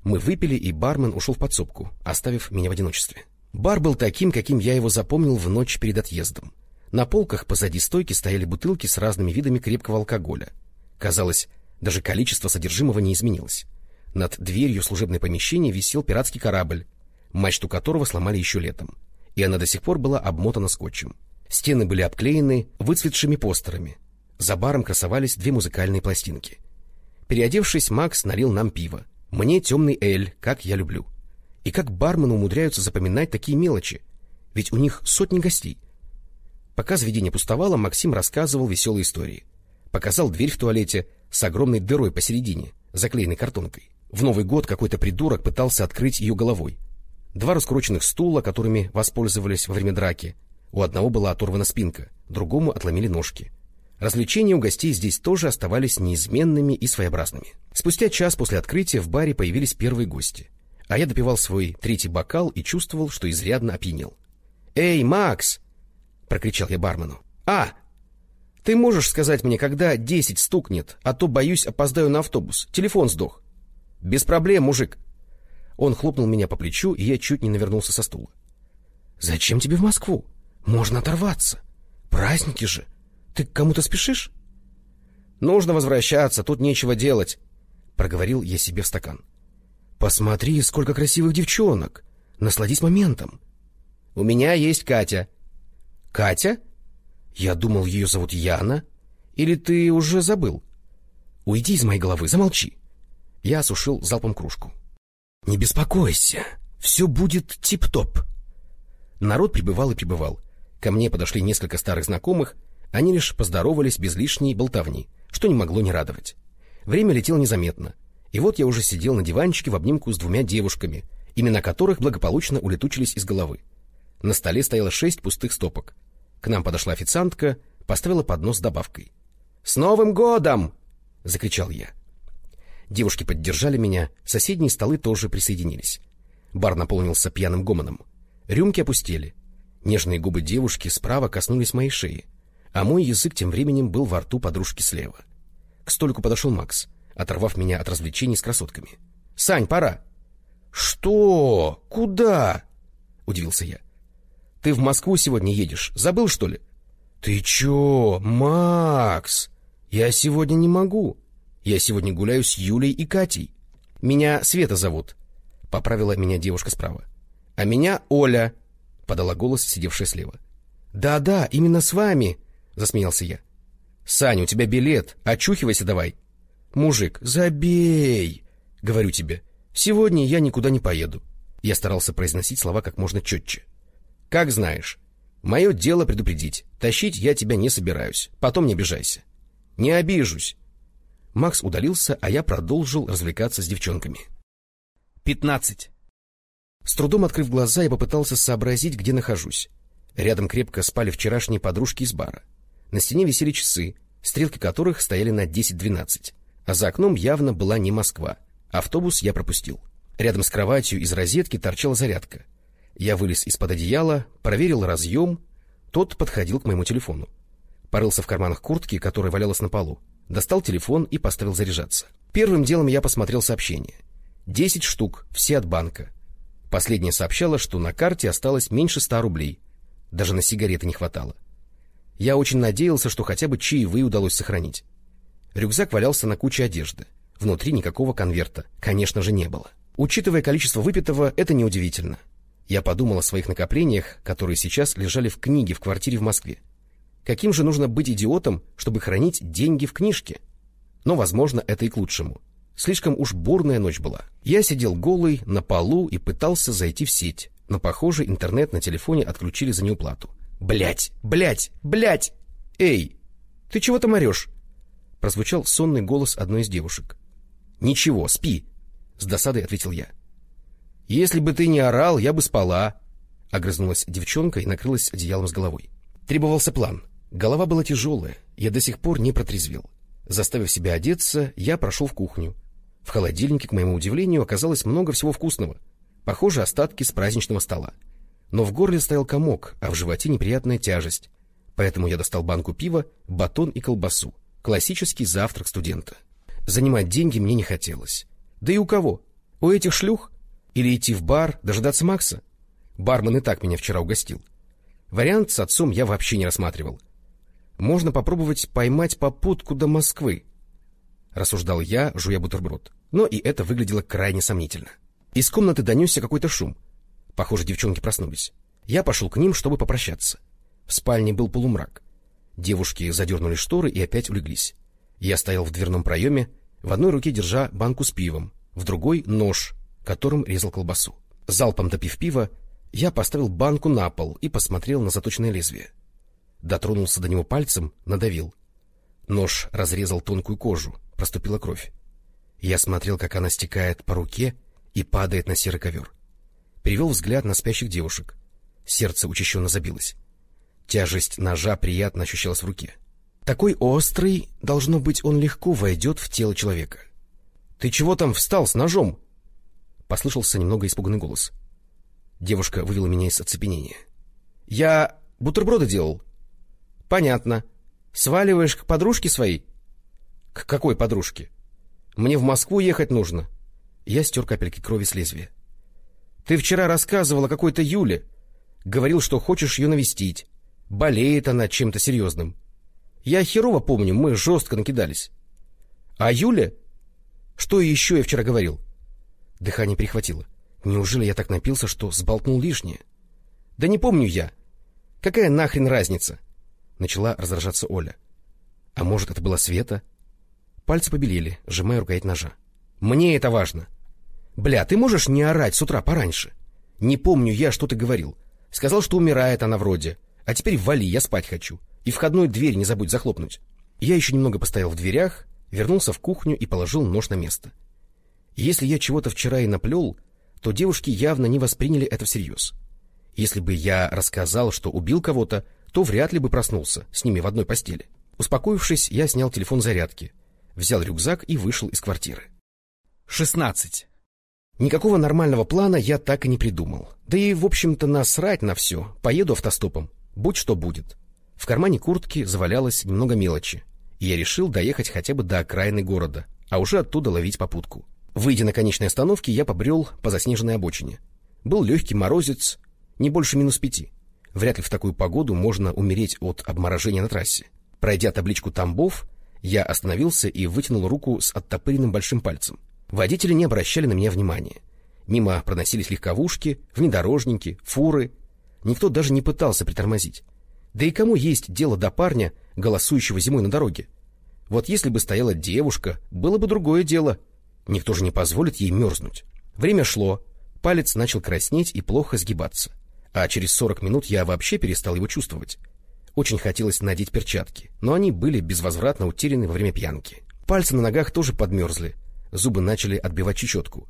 Мы выпили, и бармен ушел в подсобку, оставив меня в одиночестве. Бар был таким, каким я его запомнил в ночь перед отъездом. На полках позади стойки стояли бутылки с разными видами крепкого алкоголя. Казалось, даже количество содержимого не изменилось. Над дверью служебное помещение висел пиратский корабль, мачту которого сломали еще летом, и она до сих пор была обмотана скотчем. Стены были обклеены выцветшими постерами. За баром красовались две музыкальные пластинки. Переодевшись, Макс налил нам пиво. Мне темный эль, как я люблю. И как бармены умудряются запоминать такие мелочи? Ведь у них сотни гостей. Пока заведение пустовало, Максим рассказывал веселые истории. Показал дверь в туалете с огромной дырой посередине, заклеенной картонкой. В Новый год какой-то придурок пытался открыть ее головой. Два раскрученных стула, которыми воспользовались во время драки. У одного была оторвана спинка, другому отломили ножки. Развлечения у гостей здесь тоже оставались неизменными и своеобразными. Спустя час после открытия в баре появились первые гости а я допивал свой третий бокал и чувствовал, что изрядно опьянел. «Эй, Макс!» — прокричал я бармену. «А! Ты можешь сказать мне, когда десять стукнет, а то, боюсь, опоздаю на автобус. Телефон сдох». «Без проблем, мужик!» Он хлопнул меня по плечу, и я чуть не навернулся со стула. «Зачем тебе в Москву? Можно оторваться. Праздники же. Ты к кому-то спешишь?» «Нужно возвращаться, тут нечего делать», — проговорил я себе в стакан. Посмотри, сколько красивых девчонок. Насладись моментом. У меня есть Катя. Катя? Я думал, ее зовут Яна. Или ты уже забыл? Уйди из моей головы, замолчи. Я осушил залпом кружку. Не беспокойся, все будет тип-топ. Народ прибывал и прибывал. Ко мне подошли несколько старых знакомых, они лишь поздоровались без лишней болтовни, что не могло не радовать. Время летело незаметно. И вот я уже сидел на диванчике в обнимку с двумя девушками, имена которых благополучно улетучились из головы. На столе стояло шесть пустых стопок. К нам подошла официантка, поставила поднос с добавкой. «С Новым годом!» — закричал я. Девушки поддержали меня, соседние столы тоже присоединились. Бар наполнился пьяным гомоном. Рюмки опустели. Нежные губы девушки справа коснулись моей шеи, а мой язык тем временем был во рту подружки слева. К столику подошел Макс оторвав меня от развлечений с красотками. — Сань, пора! — Что? Куда? — удивился я. — Ты в Москву сегодня едешь. Забыл, что ли? — Ты чё, Макс? Я сегодня не могу. Я сегодня гуляю с Юлей и Катей. — Меня Света зовут, — поправила меня девушка справа. — А меня Оля, — подала голос сидевшая слева. «Да, — Да-да, именно с вами, — засмеялся я. — Саня, у тебя билет, очухивайся давай. — «Мужик, забей!» — говорю тебе. «Сегодня я никуда не поеду». Я старался произносить слова как можно четче. «Как знаешь. Мое дело предупредить. Тащить я тебя не собираюсь. Потом не обижайся». «Не обижусь». Макс удалился, а я продолжил развлекаться с девчонками. Пятнадцать. С трудом открыв глаза, я попытался сообразить, где нахожусь. Рядом крепко спали вчерашние подружки из бара. На стене висели часы, стрелки которых стояли на десять-двенадцать а за окном явно была не Москва. Автобус я пропустил. Рядом с кроватью из розетки торчала зарядка. Я вылез из-под одеяла, проверил разъем, тот подходил к моему телефону. Порылся в карманах куртки, которая валялась на полу, достал телефон и поставил заряжаться. Первым делом я посмотрел сообщение. Десять штук, все от банка. Последняя сообщала, что на карте осталось меньше ста рублей. Даже на сигареты не хватало. Я очень надеялся, что хотя бы чаевые удалось сохранить. Рюкзак валялся на куче одежды. Внутри никакого конверта, конечно же, не было. Учитывая количество выпитого, это неудивительно. Я подумал о своих накоплениях, которые сейчас лежали в книге в квартире в Москве. Каким же нужно быть идиотом, чтобы хранить деньги в книжке? Но, возможно, это и к лучшему. Слишком уж бурная ночь была. Я сидел голый на полу и пытался зайти в сеть, но, похоже, интернет на телефоне отключили за неуплату. Блять, блять, блять! Эй, ты чего там орешь? Прозвучал сонный голос одной из девушек. Ничего, спи, с досадой ответил я. Если бы ты не орал, я бы спала, огрызнулась девчонка и накрылась одеялом с головой. Требовался план. Голова была тяжелая, я до сих пор не протрезвел. Заставив себя одеться, я прошел в кухню. В холодильнике, к моему удивлению, оказалось много всего вкусного. Похоже, остатки с праздничного стола. Но в горле стоял комок, а в животе неприятная тяжесть. Поэтому я достал банку пива, батон и колбасу. Классический завтрак студента. Занимать деньги мне не хотелось. Да и у кого? У этих шлюх? Или идти в бар, дожидаться Макса? Бармен и так меня вчера угостил. Вариант с отцом я вообще не рассматривал. Можно попробовать поймать попутку до Москвы. Рассуждал я, жуя бутерброд. Но и это выглядело крайне сомнительно. Из комнаты донесся какой-то шум. Похоже, девчонки проснулись. Я пошел к ним, чтобы попрощаться. В спальне был полумрак. Девушки задернули шторы и опять улеглись. Я стоял в дверном проеме, в одной руке держа банку с пивом, в другой — нож, которым резал колбасу. Залпом допив пива, я поставил банку на пол и посмотрел на заточенное лезвие. Дотронулся до него пальцем, надавил. Нож разрезал тонкую кожу, проступила кровь. Я смотрел, как она стекает по руке и падает на серый ковер. Перевел взгляд на спящих девушек. Сердце учащенно забилось. Тяжесть ножа приятно ощущалась в руке. Такой острый, должно быть, он легко войдет в тело человека. — Ты чего там встал с ножом? — послышался немного испуганный голос. Девушка вывела меня из оцепенения. — Я бутерброды делал. — Понятно. Сваливаешь к подружке своей? — К какой подружке? — Мне в Москву ехать нужно. Я стер капельки крови с лезвия. — Ты вчера рассказывал о какой-то Юле. Говорил, что хочешь ее навестить. Болеет она чем-то серьезным. Я херово помню, мы жестко накидались. А Юля? Что еще я вчера говорил? Дыхание перехватило. Неужели я так напился, что сболтнул лишнее? Да не помню я. Какая нахрен разница? Начала раздражаться Оля. А может, это была Света? Пальцы побелели, сжимая рукоять ножа. Мне это важно. Бля, ты можешь не орать с утра пораньше? Не помню я, что ты говорил. Сказал, что умирает она вроде. А теперь вали, я спать хочу. И входную дверь не забудь захлопнуть. Я еще немного постоял в дверях, вернулся в кухню и положил нож на место. Если я чего-то вчера и наплел, то девушки явно не восприняли это всерьез. Если бы я рассказал, что убил кого-то, то вряд ли бы проснулся с ними в одной постели. Успокоившись, я снял телефон зарядки, взял рюкзак и вышел из квартиры. 16. Никакого нормального плана я так и не придумал. Да и, в общем-то, насрать на все. Поеду автостопом. Будь что будет. В кармане куртки завалялось немного мелочи, и я решил доехать хотя бы до окраины города, а уже оттуда ловить попутку. Выйдя на конечной остановке, я побрел по заснеженной обочине. Был легкий морозец, не больше минус пяти. Вряд ли в такую погоду можно умереть от обморожения на трассе. Пройдя табличку Тамбов, я остановился и вытянул руку с оттопыренным большим пальцем. Водители не обращали на меня внимания. Мимо проносились легковушки, внедорожники, фуры. Никто даже не пытался притормозить. Да и кому есть дело до парня, голосующего зимой на дороге? Вот если бы стояла девушка, было бы другое дело. Никто же не позволит ей мерзнуть. Время шло, палец начал краснеть и плохо сгибаться. А через сорок минут я вообще перестал его чувствовать. Очень хотелось надеть перчатки, но они были безвозвратно утеряны во время пьянки. Пальцы на ногах тоже подмерзли, зубы начали отбивать чечетку.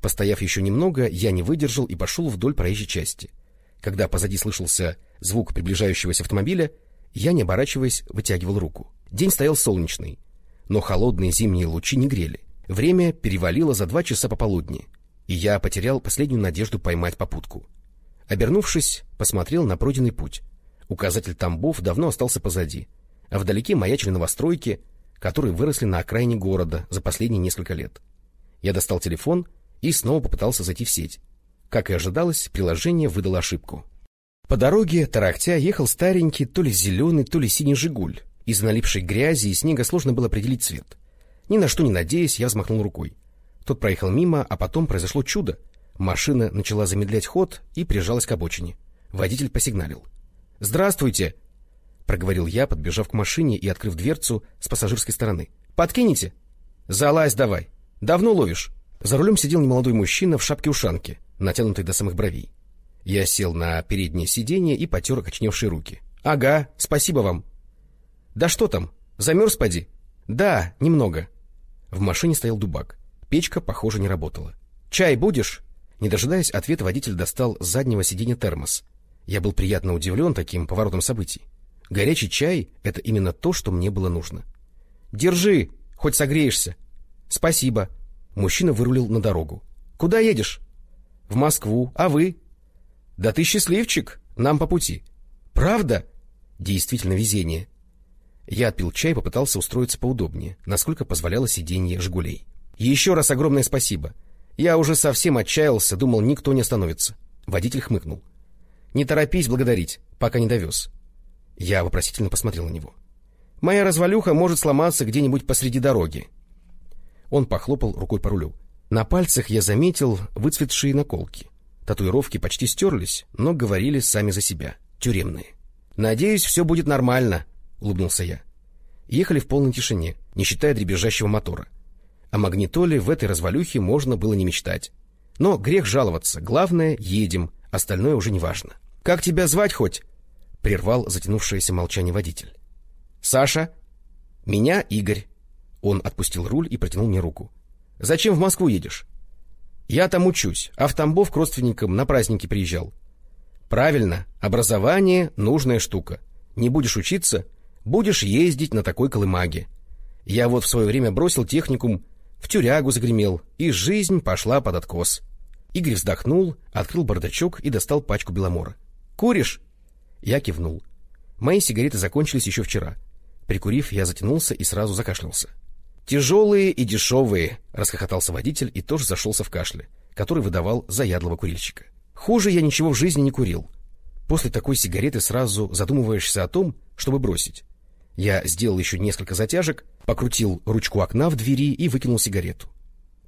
Постояв еще немного, я не выдержал и пошел вдоль проезжей части. Когда позади слышался звук приближающегося автомобиля, я, не оборачиваясь, вытягивал руку. День стоял солнечный, но холодные зимние лучи не грели. Время перевалило за два часа пополудни, и я потерял последнюю надежду поймать попутку. Обернувшись, посмотрел на пройденный путь. Указатель Тамбов давно остался позади, а вдалеке маячили новостройки, которые выросли на окраине города за последние несколько лет. Я достал телефон и снова попытался зайти в сеть. Как и ожидалось, приложение выдало ошибку. По дороге, тарахтя, ехал старенький то ли зеленый, то ли синий «Жигуль». Из-за налипшей грязи и снега сложно было определить цвет. Ни на что не надеясь, я взмахнул рукой. Тот проехал мимо, а потом произошло чудо. Машина начала замедлять ход и прижалась к обочине. Водитель посигналил. «Здравствуйте!» — проговорил я, подбежав к машине и открыв дверцу с пассажирской стороны. «Подкинете?» «Залазь давай! Давно ловишь?» За рулем сидел немолодой мужчина в шапке-ушанке, натянутой до самых бровей. Я сел на переднее сиденье и потер окочневшие руки. — Ага, спасибо вам. — Да что там, замерз поди? — Да, немного. В машине стоял дубак. Печка, похоже, не работала. — Чай будешь? Не дожидаясь ответа, водитель достал с заднего сиденья термос. Я был приятно удивлен таким поворотом событий. Горячий чай — это именно то, что мне было нужно. — Держи, хоть согреешься. — Спасибо. Мужчина вырулил на дорогу. — Куда едешь? — В Москву. А вы? — Да ты счастливчик, нам по пути. — Правда? Действительно везение. Я отпил чай и попытался устроиться поудобнее, насколько позволяло сиденье «Жигулей». — Еще раз огромное спасибо. Я уже совсем отчаялся, думал, никто не остановится. Водитель хмыкнул. — Не торопись благодарить, пока не довез. Я вопросительно посмотрел на него. — Моя развалюха может сломаться где-нибудь посреди дороги. Он похлопал рукой по рулю. На пальцах я заметил выцветшие наколки. Татуировки почти стерлись, но говорили сами за себя. Тюремные. «Надеюсь, все будет нормально», — улыбнулся я. Ехали в полной тишине, не считая дребезжащего мотора. О магнитоле в этой развалюхе можно было не мечтать. Но грех жаловаться. Главное — едем, остальное уже не важно. «Как тебя звать хоть?» — прервал затянувшееся молчание водитель. «Саша?» «Меня Игорь». Он отпустил руль и протянул мне руку. «Зачем в Москву едешь?» Я там учусь, а в Тамбов к родственникам на праздники приезжал. Правильно, образование — нужная штука. Не будешь учиться — будешь ездить на такой колымаге. Я вот в свое время бросил техникум, в тюрягу загремел, и жизнь пошла под откос. Игорь вздохнул, открыл бардачок и достал пачку беломора. «Куришь?» Я кивнул. Мои сигареты закончились еще вчера. Прикурив, я затянулся и сразу закашлялся. «Тяжелые и дешевые», — расхохотался водитель и тоже зашелся в кашле, который выдавал заядлого курильщика. «Хуже я ничего в жизни не курил. После такой сигареты сразу задумываешься о том, чтобы бросить. Я сделал еще несколько затяжек, покрутил ручку окна в двери и выкинул сигарету.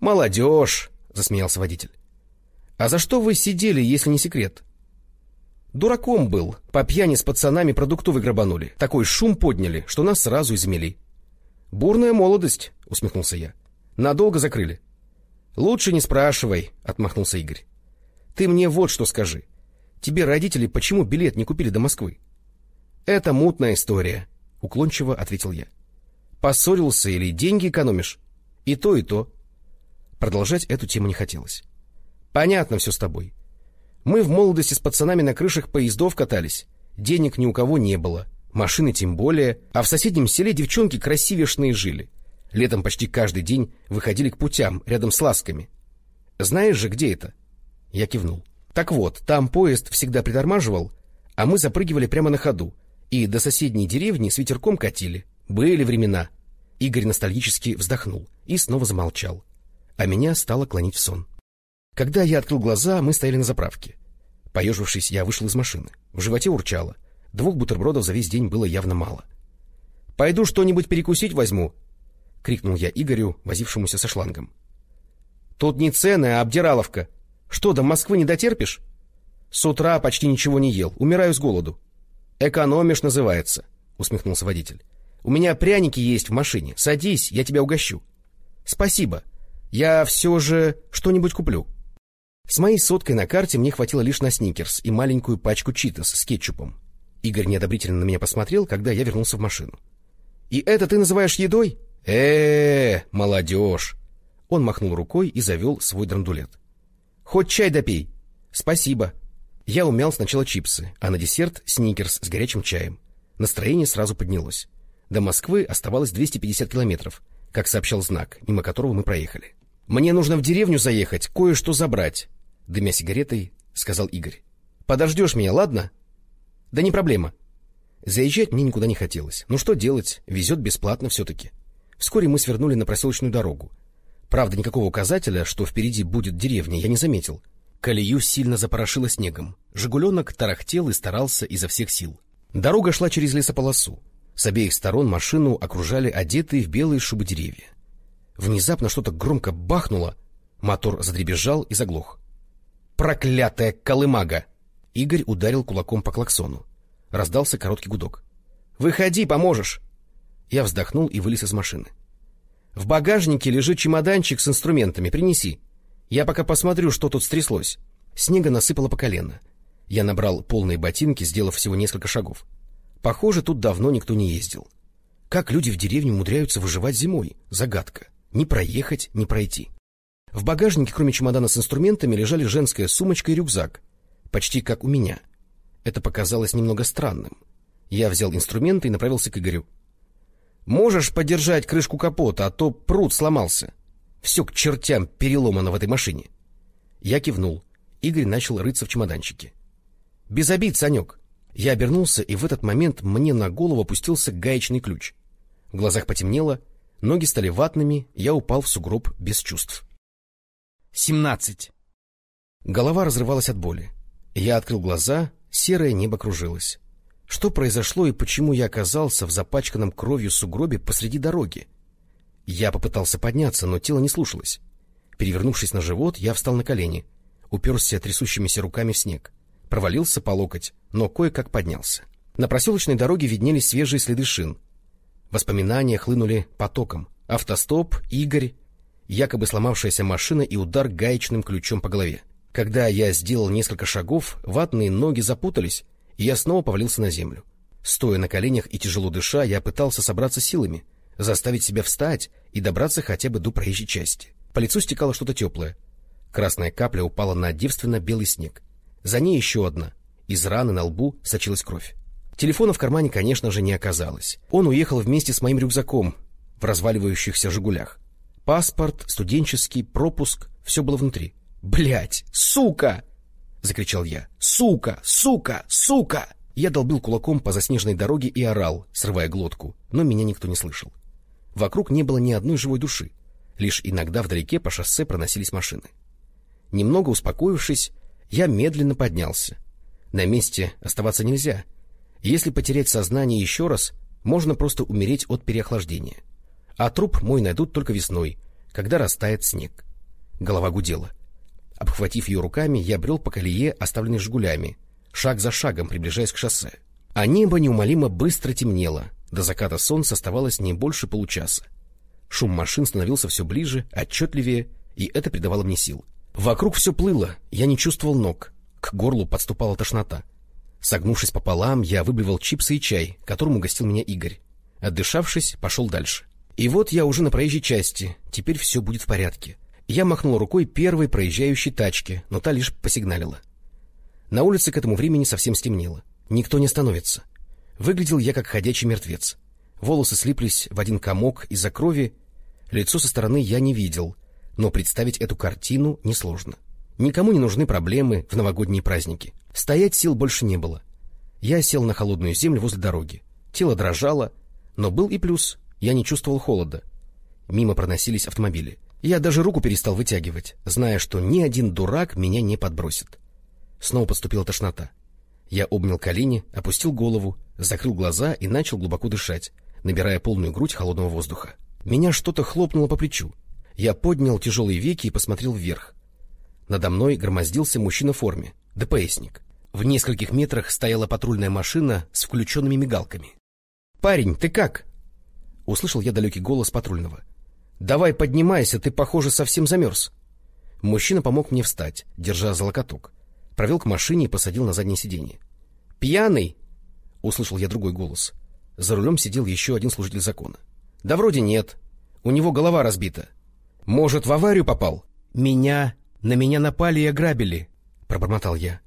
«Молодежь!» — засмеялся водитель. «А за что вы сидели, если не секрет?» «Дураком был. По пьяни с пацанами продуктовый грабанули. Такой шум подняли, что нас сразу измели. «Бурная молодость», — усмехнулся я. «Надолго закрыли?» «Лучше не спрашивай», — отмахнулся Игорь. «Ты мне вот что скажи. Тебе родители почему билет не купили до Москвы?» «Это мутная история», — уклончиво ответил я. «Поссорился или деньги экономишь? И то, и то». Продолжать эту тему не хотелось. «Понятно все с тобой. Мы в молодости с пацанами на крышах поездов катались. Денег ни у кого не было машины тем более, а в соседнем селе девчонки красивешные жили. Летом почти каждый день выходили к путям рядом с ласками. Знаешь же, где это? Я кивнул. Так вот, там поезд всегда притормаживал, а мы запрыгивали прямо на ходу и до соседней деревни с ветерком катили. Были времена. Игорь ностальгически вздохнул и снова замолчал. А меня стало клонить в сон. Когда я открыл глаза, мы стояли на заправке. Поежившись, я вышел из машины. В животе урчало. Двух бутербродов за весь день было явно мало. — Пойду что-нибудь перекусить возьму, — крикнул я Игорю, возившемуся со шлангом. — Тут не цены, а обдираловка. Что, до Москвы не дотерпишь? С утра почти ничего не ел, умираю с голоду. — Экономишь, называется, — усмехнулся водитель. — У меня пряники есть в машине. Садись, я тебя угощу. — Спасибо. Я все же что-нибудь куплю. С моей соткой на карте мне хватило лишь на сникерс и маленькую пачку читос с кетчупом. Игорь неодобрительно на меня посмотрел, когда я вернулся в машину. «И это ты называешь едой?» э, -э, молодежь!» Он махнул рукой и завел свой драндулет. «Хоть чай допей!» «Спасибо!» Я умял сначала чипсы, а на десерт сникерс с горячим чаем. Настроение сразу поднялось. До Москвы оставалось 250 километров, как сообщал знак, мимо которого мы проехали. «Мне нужно в деревню заехать, кое-что забрать», — дымя сигаретой, сказал Игорь. «Подождешь меня, ладно?» Да не проблема. Заезжать мне никуда не хотелось. Ну что делать, везет бесплатно все-таки. Вскоре мы свернули на проселочную дорогу. Правда, никакого указателя, что впереди будет деревня, я не заметил. Колею сильно запорошило снегом. Жигуленок тарахтел и старался изо всех сил. Дорога шла через лесополосу. С обеих сторон машину окружали одетые в белые шубы деревья. Внезапно что-то громко бахнуло, мотор задребезжал и заглох. «Проклятая колымага!» Игорь ударил кулаком по клаксону. Раздался короткий гудок. «Выходи, поможешь!» Я вздохнул и вылез из машины. «В багажнике лежит чемоданчик с инструментами, принеси. Я пока посмотрю, что тут стряслось». Снега насыпало по колено. Я набрал полные ботинки, сделав всего несколько шагов. Похоже, тут давно никто не ездил. Как люди в деревне умудряются выживать зимой? Загадка. Не проехать, не пройти. В багажнике, кроме чемодана с инструментами, лежали женская сумочка и рюкзак. Почти как у меня. Это показалось немного странным. Я взял инструменты и направился к Игорю. «Можешь подержать крышку капота, а то пруд сломался. Все к чертям переломано в этой машине». Я кивнул. Игорь начал рыться в чемоданчике. «Без обид, Санек!» Я обернулся, и в этот момент мне на голову опустился гаечный ключ. В глазах потемнело, ноги стали ватными, я упал в сугроб без чувств. Семнадцать. Голова разрывалась от боли. Я открыл глаза, серое небо кружилось. Что произошло и почему я оказался в запачканном кровью сугробе посреди дороги? Я попытался подняться, но тело не слушалось. Перевернувшись на живот, я встал на колени, уперся трясущимися руками в снег провалился по локоть, но кое-как поднялся. На проселочной дороге виднелись свежие следы шин. Воспоминания хлынули потоком. Автостоп, Игорь, якобы сломавшаяся машина и удар гаечным ключом по голове. Когда я сделал несколько шагов, ватные ноги запутались, и я снова повалился на землю. Стоя на коленях и тяжело дыша, я пытался собраться силами, заставить себя встать и добраться хотя бы до проезжей части. По лицу стекало что-то теплое. Красная капля упала на девственно-белый снег. За ней еще одна. Из раны на лбу сочилась кровь. Телефона в кармане, конечно же, не оказалось. Он уехал вместе с моим рюкзаком в разваливающихся «Жигулях». Паспорт, студенческий, пропуск — все было внутри. Блять, сука! — закричал я. «Сука! Сука! Сука!» Я долбил кулаком по заснеженной дороге и орал, срывая глотку, но меня никто не слышал. Вокруг не было ни одной живой души. Лишь иногда вдалеке по шоссе проносились машины. Немного успокоившись, я медленно поднялся. На месте оставаться нельзя. Если потерять сознание еще раз, можно просто умереть от переохлаждения. А труп мой найдут только весной, когда растает снег. Голова гудела. Обхватив ее руками, я брел по колее, оставленной «Жигулями», шаг за шагом приближаясь к шоссе. А небо неумолимо быстро темнело. До заката солнца оставалось не больше получаса. Шум машин становился все ближе, отчетливее, и это придавало мне сил. Вокруг все плыло, я не чувствовал ног. К горлу подступала тошнота. Согнувшись пополам, я выблевал чипсы и чай, которым угостил меня Игорь. Отдышавшись, пошел дальше. И вот я уже на проезжей части, теперь все будет в порядке. Я махнул рукой первой проезжающей тачке, но та лишь посигналила. На улице к этому времени совсем стемнело. Никто не остановится. Выглядел я как ходячий мертвец. Волосы слиплись в один комок из-за крови, лицо со стороны я не видел — но представить эту картину несложно. Никому не нужны проблемы в новогодние праздники. Стоять сил больше не было. Я сел на холодную землю возле дороги. Тело дрожало, но был и плюс. Я не чувствовал холода. Мимо проносились автомобили. Я даже руку перестал вытягивать, зная, что ни один дурак меня не подбросит. Снова подступила тошнота. Я обнял колени, опустил голову, закрыл глаза и начал глубоко дышать, набирая полную грудь холодного воздуха. Меня что-то хлопнуло по плечу. Я поднял тяжелые веки и посмотрел вверх. Надо мной громоздился мужчина в форме, ДПСник. В нескольких метрах стояла патрульная машина с включенными мигалками. «Парень, ты как?» Услышал я далекий голос патрульного. «Давай поднимайся, ты, похоже, совсем замерз». Мужчина помог мне встать, держа за локоток. Провел к машине и посадил на заднее сиденье. «Пьяный?» — услышал я другой голос. За рулем сидел еще один служитель закона. «Да вроде нет. У него голова разбита. Может, в аварию попал? Меня... На меня напали и ограбили, — пробормотал я.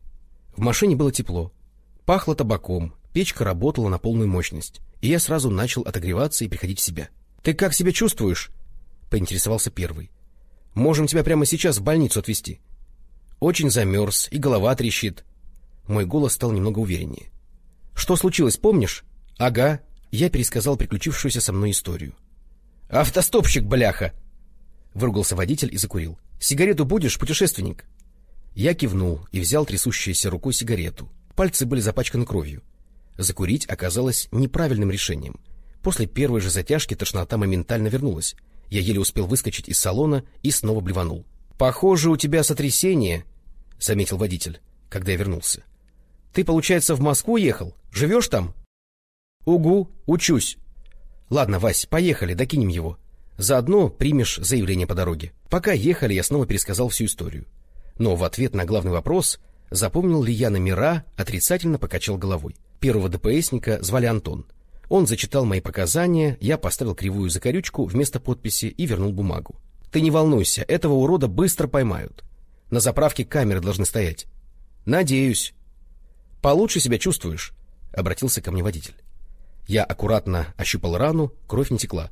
В машине было тепло. Пахло табаком, печка работала на полную мощность, и я сразу начал отогреваться и приходить в себя. — Ты как себя чувствуешь? — поинтересовался первый. — Можем тебя прямо сейчас в больницу отвезти. Очень замерз, и голова трещит. Мой голос стал немного увереннее. — Что случилось, помнишь? — Ага. Я пересказал приключившуюся со мной историю. — Автостопщик, бляха! Выругался водитель и закурил. — Сигарету будешь, путешественник? Я кивнул и взял трясущейся рукой сигарету. Пальцы были запачканы кровью. Закурить оказалось неправильным решением. После первой же затяжки тошнота моментально вернулась. Я еле успел выскочить из салона и снова блеванул. — Похоже, у тебя сотрясение, — заметил водитель, когда я вернулся. — Ты, получается, в Москву ехал? Живешь там? — Угу, учусь. — Ладно, Вась, поехали, докинем его. Заодно примешь заявление по дороге. Пока ехали, я снова пересказал всю историю. Но в ответ на главный вопрос, запомнил ли я номера, отрицательно покачал головой. Первого ДПСника звали Антон. Он зачитал мои показания, я поставил кривую закорючку вместо подписи и вернул бумагу. Ты не волнуйся, этого урода быстро поймают. На заправке камеры должны стоять. Надеюсь. Получше себя чувствуешь? Обратился ко мне водитель. Я аккуратно ощупал рану, кровь не текла.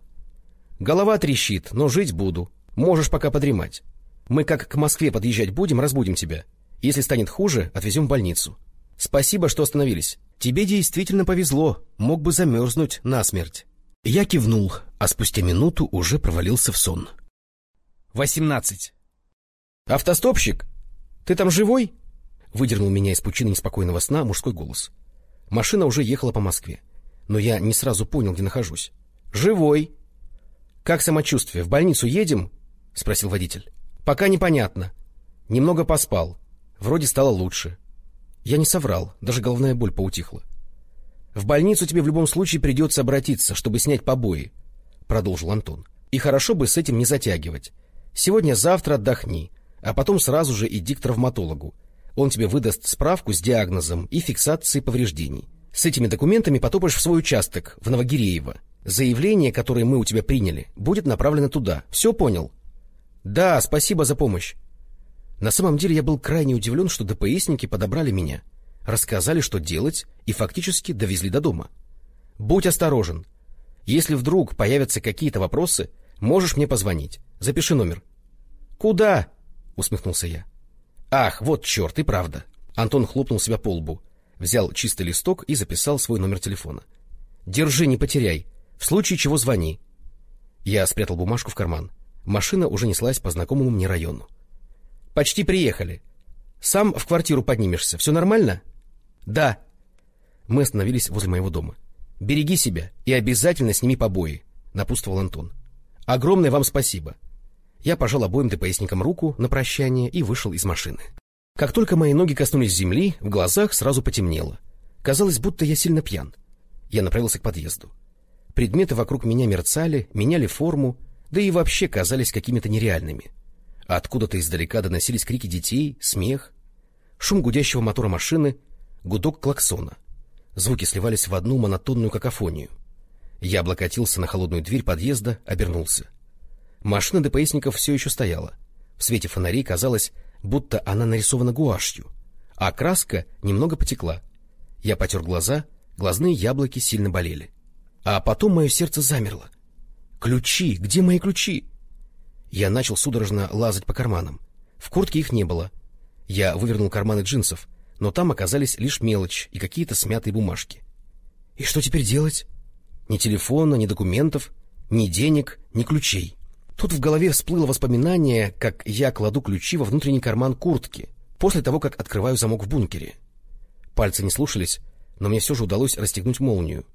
Голова трещит, но жить буду. Можешь пока подремать. Мы как к Москве подъезжать будем, разбудим тебя. Если станет хуже, отвезем в больницу. Спасибо, что остановились. Тебе действительно повезло, мог бы замерзнуть насмерть. Я кивнул, а спустя минуту уже провалился в сон. Восемнадцать. «Автостопщик, ты там живой?» Выдернул меня из пучины неспокойного сна мужской голос. Машина уже ехала по Москве, но я не сразу понял, где нахожусь. «Живой!» «Как самочувствие? В больницу едем?» — спросил водитель. «Пока непонятно. Немного поспал. Вроде стало лучше. Я не соврал, даже головная боль поутихла. В больницу тебе в любом случае придется обратиться, чтобы снять побои, — продолжил Антон. И хорошо бы с этим не затягивать. Сегодня-завтра отдохни, а потом сразу же иди к травматологу. Он тебе выдаст справку с диагнозом и фиксацией повреждений. С этими документами потопаешь в свой участок, в Новогиреево. Заявление, которое мы у тебя приняли, будет направлено туда. Все понял? — Да, спасибо за помощь. На самом деле я был крайне удивлен, что ДПСники подобрали меня, рассказали, что делать, и фактически довезли до дома. Будь осторожен. Если вдруг появятся какие-то вопросы, можешь мне позвонить. Запиши номер. — Куда? — усмехнулся я. — Ах, вот черт, и правда. Антон хлопнул себя по лбу, взял чистый листок и записал свой номер телефона. — Держи, не потеряй. В случае чего звони. Я спрятал бумажку в карман. Машина уже неслась по знакомому мне району. Почти приехали. Сам в квартиру поднимешься. Все нормально? Да. Мы остановились возле моего дома. Береги себя и обязательно сними побои, напутствовал Антон. Огромное вам спасибо. Я пожал обоим ДПСникам руку на прощание и вышел из машины. Как только мои ноги коснулись земли, в глазах сразу потемнело. Казалось, будто я сильно пьян. Я направился к подъезду. Предметы вокруг меня мерцали, меняли форму, да и вообще казались какими-то нереальными. Откуда-то издалека доносились крики детей, смех, шум гудящего мотора машины, гудок клаксона. Звуки сливались в одну монотонную какофонию. Я облокотился на холодную дверь подъезда, обернулся. Машина ДПСников все еще стояла. В свете фонарей казалось, будто она нарисована гуашью, а краска немного потекла. Я потер глаза, глазные яблоки сильно болели. А потом мое сердце замерло. «Ключи! Где мои ключи?» Я начал судорожно лазать по карманам. В куртке их не было. Я вывернул карманы джинсов, но там оказались лишь мелочь и какие-то смятые бумажки. И что теперь делать? Ни телефона, ни документов, ни денег, ни ключей. Тут в голове всплыло воспоминание, как я кладу ключи во внутренний карман куртки, после того, как открываю замок в бункере. Пальцы не слушались, но мне все же удалось расстегнуть молнию.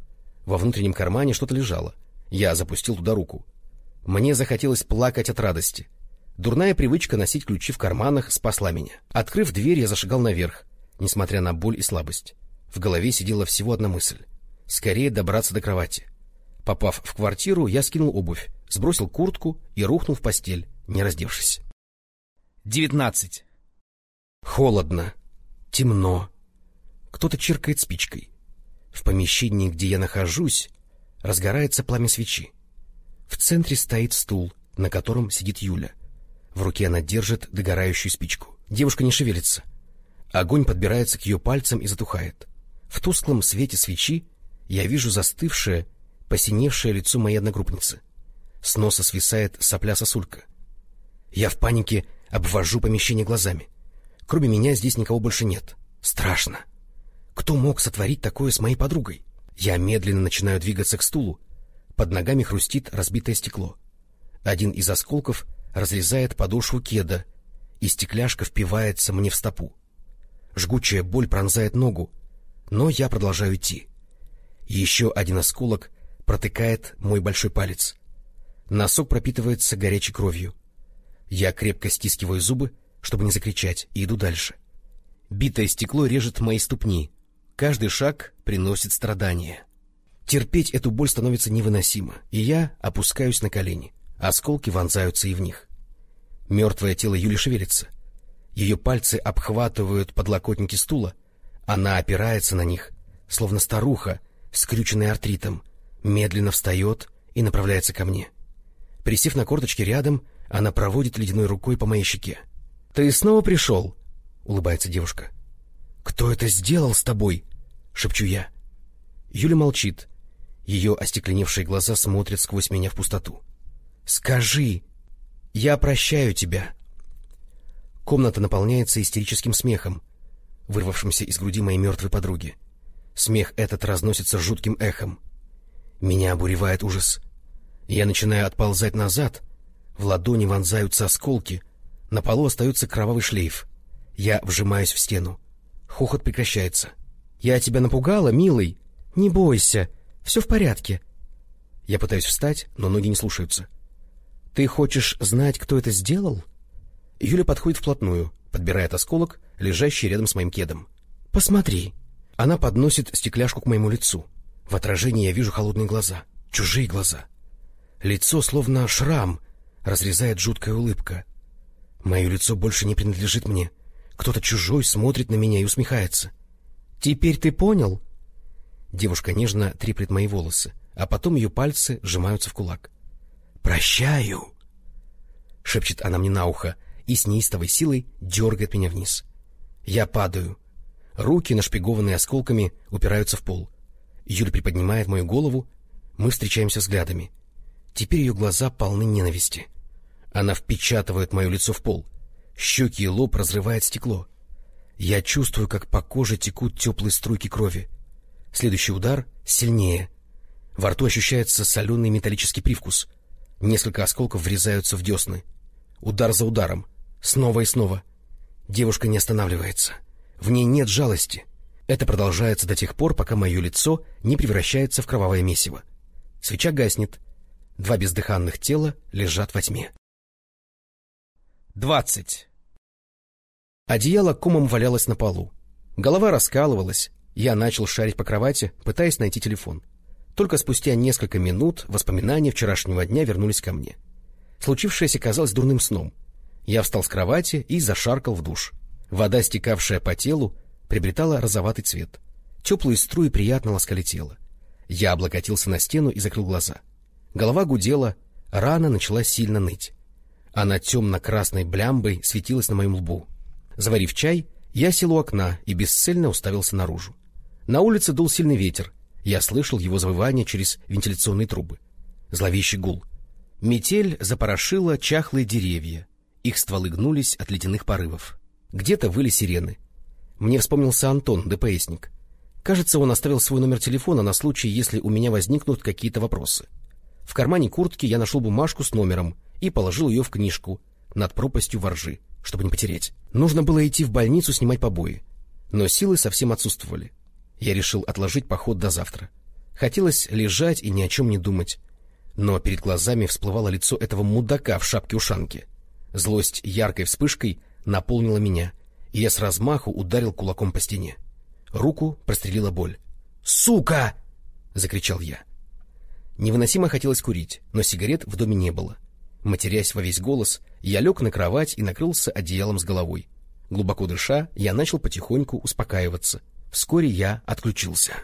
Во внутреннем кармане что-то лежало. Я запустил туда руку. Мне захотелось плакать от радости. Дурная привычка носить ключи в карманах спасла меня. Открыв дверь, я зашагал наверх, несмотря на боль и слабость. В голове сидела всего одна мысль — скорее добраться до кровати. Попав в квартиру, я скинул обувь, сбросил куртку и рухнул в постель, не раздевшись. Девятнадцать. Холодно, темно. Кто-то чиркает спичкой. В помещении, где я нахожусь, разгорается пламя свечи. В центре стоит стул, на котором сидит Юля. В руке она держит догорающую спичку. Девушка не шевелится. Огонь подбирается к ее пальцам и затухает. В тусклом свете свечи я вижу застывшее, посиневшее лицо моей одногруппницы. С носа свисает сопля-сосулька. Я в панике обвожу помещение глазами. Кроме меня здесь никого больше нет. Страшно. Кто мог сотворить такое с моей подругой? Я медленно начинаю двигаться к стулу, под ногами хрустит разбитое стекло. Один из осколков разрезает подошву кеда и стекляшка впивается мне в стопу. Жгучая боль пронзает ногу, но я продолжаю идти. Еще один осколок протыкает мой большой палец. Носок пропитывается горячей кровью. Я крепко стискиваю зубы, чтобы не закричать, и иду дальше. Битое стекло режет мои ступни. Каждый шаг приносит страдания. Терпеть эту боль становится невыносимо, и я опускаюсь на колени. Осколки вонзаются и в них. Мертвое тело Юли шевелится. Ее пальцы обхватывают подлокотники стула. Она опирается на них, словно старуха, скрюченная артритом, медленно встает и направляется ко мне. Присев на корточки рядом, она проводит ледяной рукой по моей щеке. — Ты снова пришел? — улыбается девушка. — Кто это сделал с тобой? — шепчу я. Юля молчит. Ее остекленевшие глаза смотрят сквозь меня в пустоту. — Скажи! Я прощаю тебя! Комната наполняется истерическим смехом, вырвавшимся из груди моей мертвой подруги. Смех этот разносится жутким эхом. Меня обуревает ужас. Я начинаю отползать назад, в ладони вонзаются осколки, на полу остается кровавый шлейф. Я вжимаюсь в стену. Хохот прекращается. «Я тебя напугала, милый? Не бойся, все в порядке». Я пытаюсь встать, но ноги не слушаются. «Ты хочешь знать, кто это сделал?» Юля подходит вплотную, подбирает осколок, лежащий рядом с моим кедом. «Посмотри!» Она подносит стекляшку к моему лицу. В отражении я вижу холодные глаза, чужие глаза. Лицо словно шрам, разрезает жуткая улыбка. Мое лицо больше не принадлежит мне. Кто-то чужой смотрит на меня и усмехается. «Теперь ты понял?» Девушка нежно треплет мои волосы, а потом ее пальцы сжимаются в кулак. «Прощаю!» — шепчет она мне на ухо и с неистовой силой дергает меня вниз. Я падаю. Руки, нашпигованные осколками, упираются в пол. Юля приподнимает мою голову, мы встречаемся взглядами. Теперь ее глаза полны ненависти. Она впечатывает мое лицо в пол. Щеки и лоб разрывает стекло. Я чувствую, как по коже текут теплые струйки крови. Следующий удар сильнее. Во рту ощущается соленый металлический привкус. Несколько осколков врезаются в десны. Удар за ударом. Снова и снова. Девушка не останавливается. В ней нет жалости. Это продолжается до тех пор, пока мое лицо не превращается в кровавое месиво. Свеча гаснет. Два бездыханных тела лежат во тьме. Двадцать. Одеяло комом валялось на полу. Голова раскалывалась. Я начал шарить по кровати, пытаясь найти телефон. Только спустя несколько минут воспоминания вчерашнего дня вернулись ко мне. Случившееся казалось дурным сном. Я встал с кровати и зашаркал в душ. Вода, стекавшая по телу, приобретала розоватый цвет. Теплые струи приятно ласкали тело. Я облокотился на стену и закрыл глаза. Голова гудела, рана начала сильно ныть. Она темно-красной блямбой светилась на моем лбу. Заварив чай, я сел у окна и бесцельно уставился наружу. На улице дул сильный ветер. Я слышал его завывание через вентиляционные трубы. Зловещий гул. Метель запорошила чахлые деревья. Их стволы гнулись от ледяных порывов. Где-то выли сирены. Мне вспомнился Антон, ДПСник. Кажется, он оставил свой номер телефона на случай, если у меня возникнут какие-то вопросы. В кармане куртки я нашел бумажку с номером и положил ее в книжку над пропастью воржи, чтобы не потерять. Нужно было идти в больницу снимать побои. Но силы совсем отсутствовали. Я решил отложить поход до завтра. Хотелось лежать и ни о чем не думать. Но перед глазами всплывало лицо этого мудака в шапке-ушанке. Злость яркой вспышкой наполнила меня, и я с размаху ударил кулаком по стене. Руку прострелила боль. «Сука!» — закричал я. Невыносимо хотелось курить, но сигарет в доме не было. Матерясь во весь голос, я лег на кровать и накрылся одеялом с головой. Глубоко дыша, я начал потихоньку успокаиваться. Вскоре я отключился.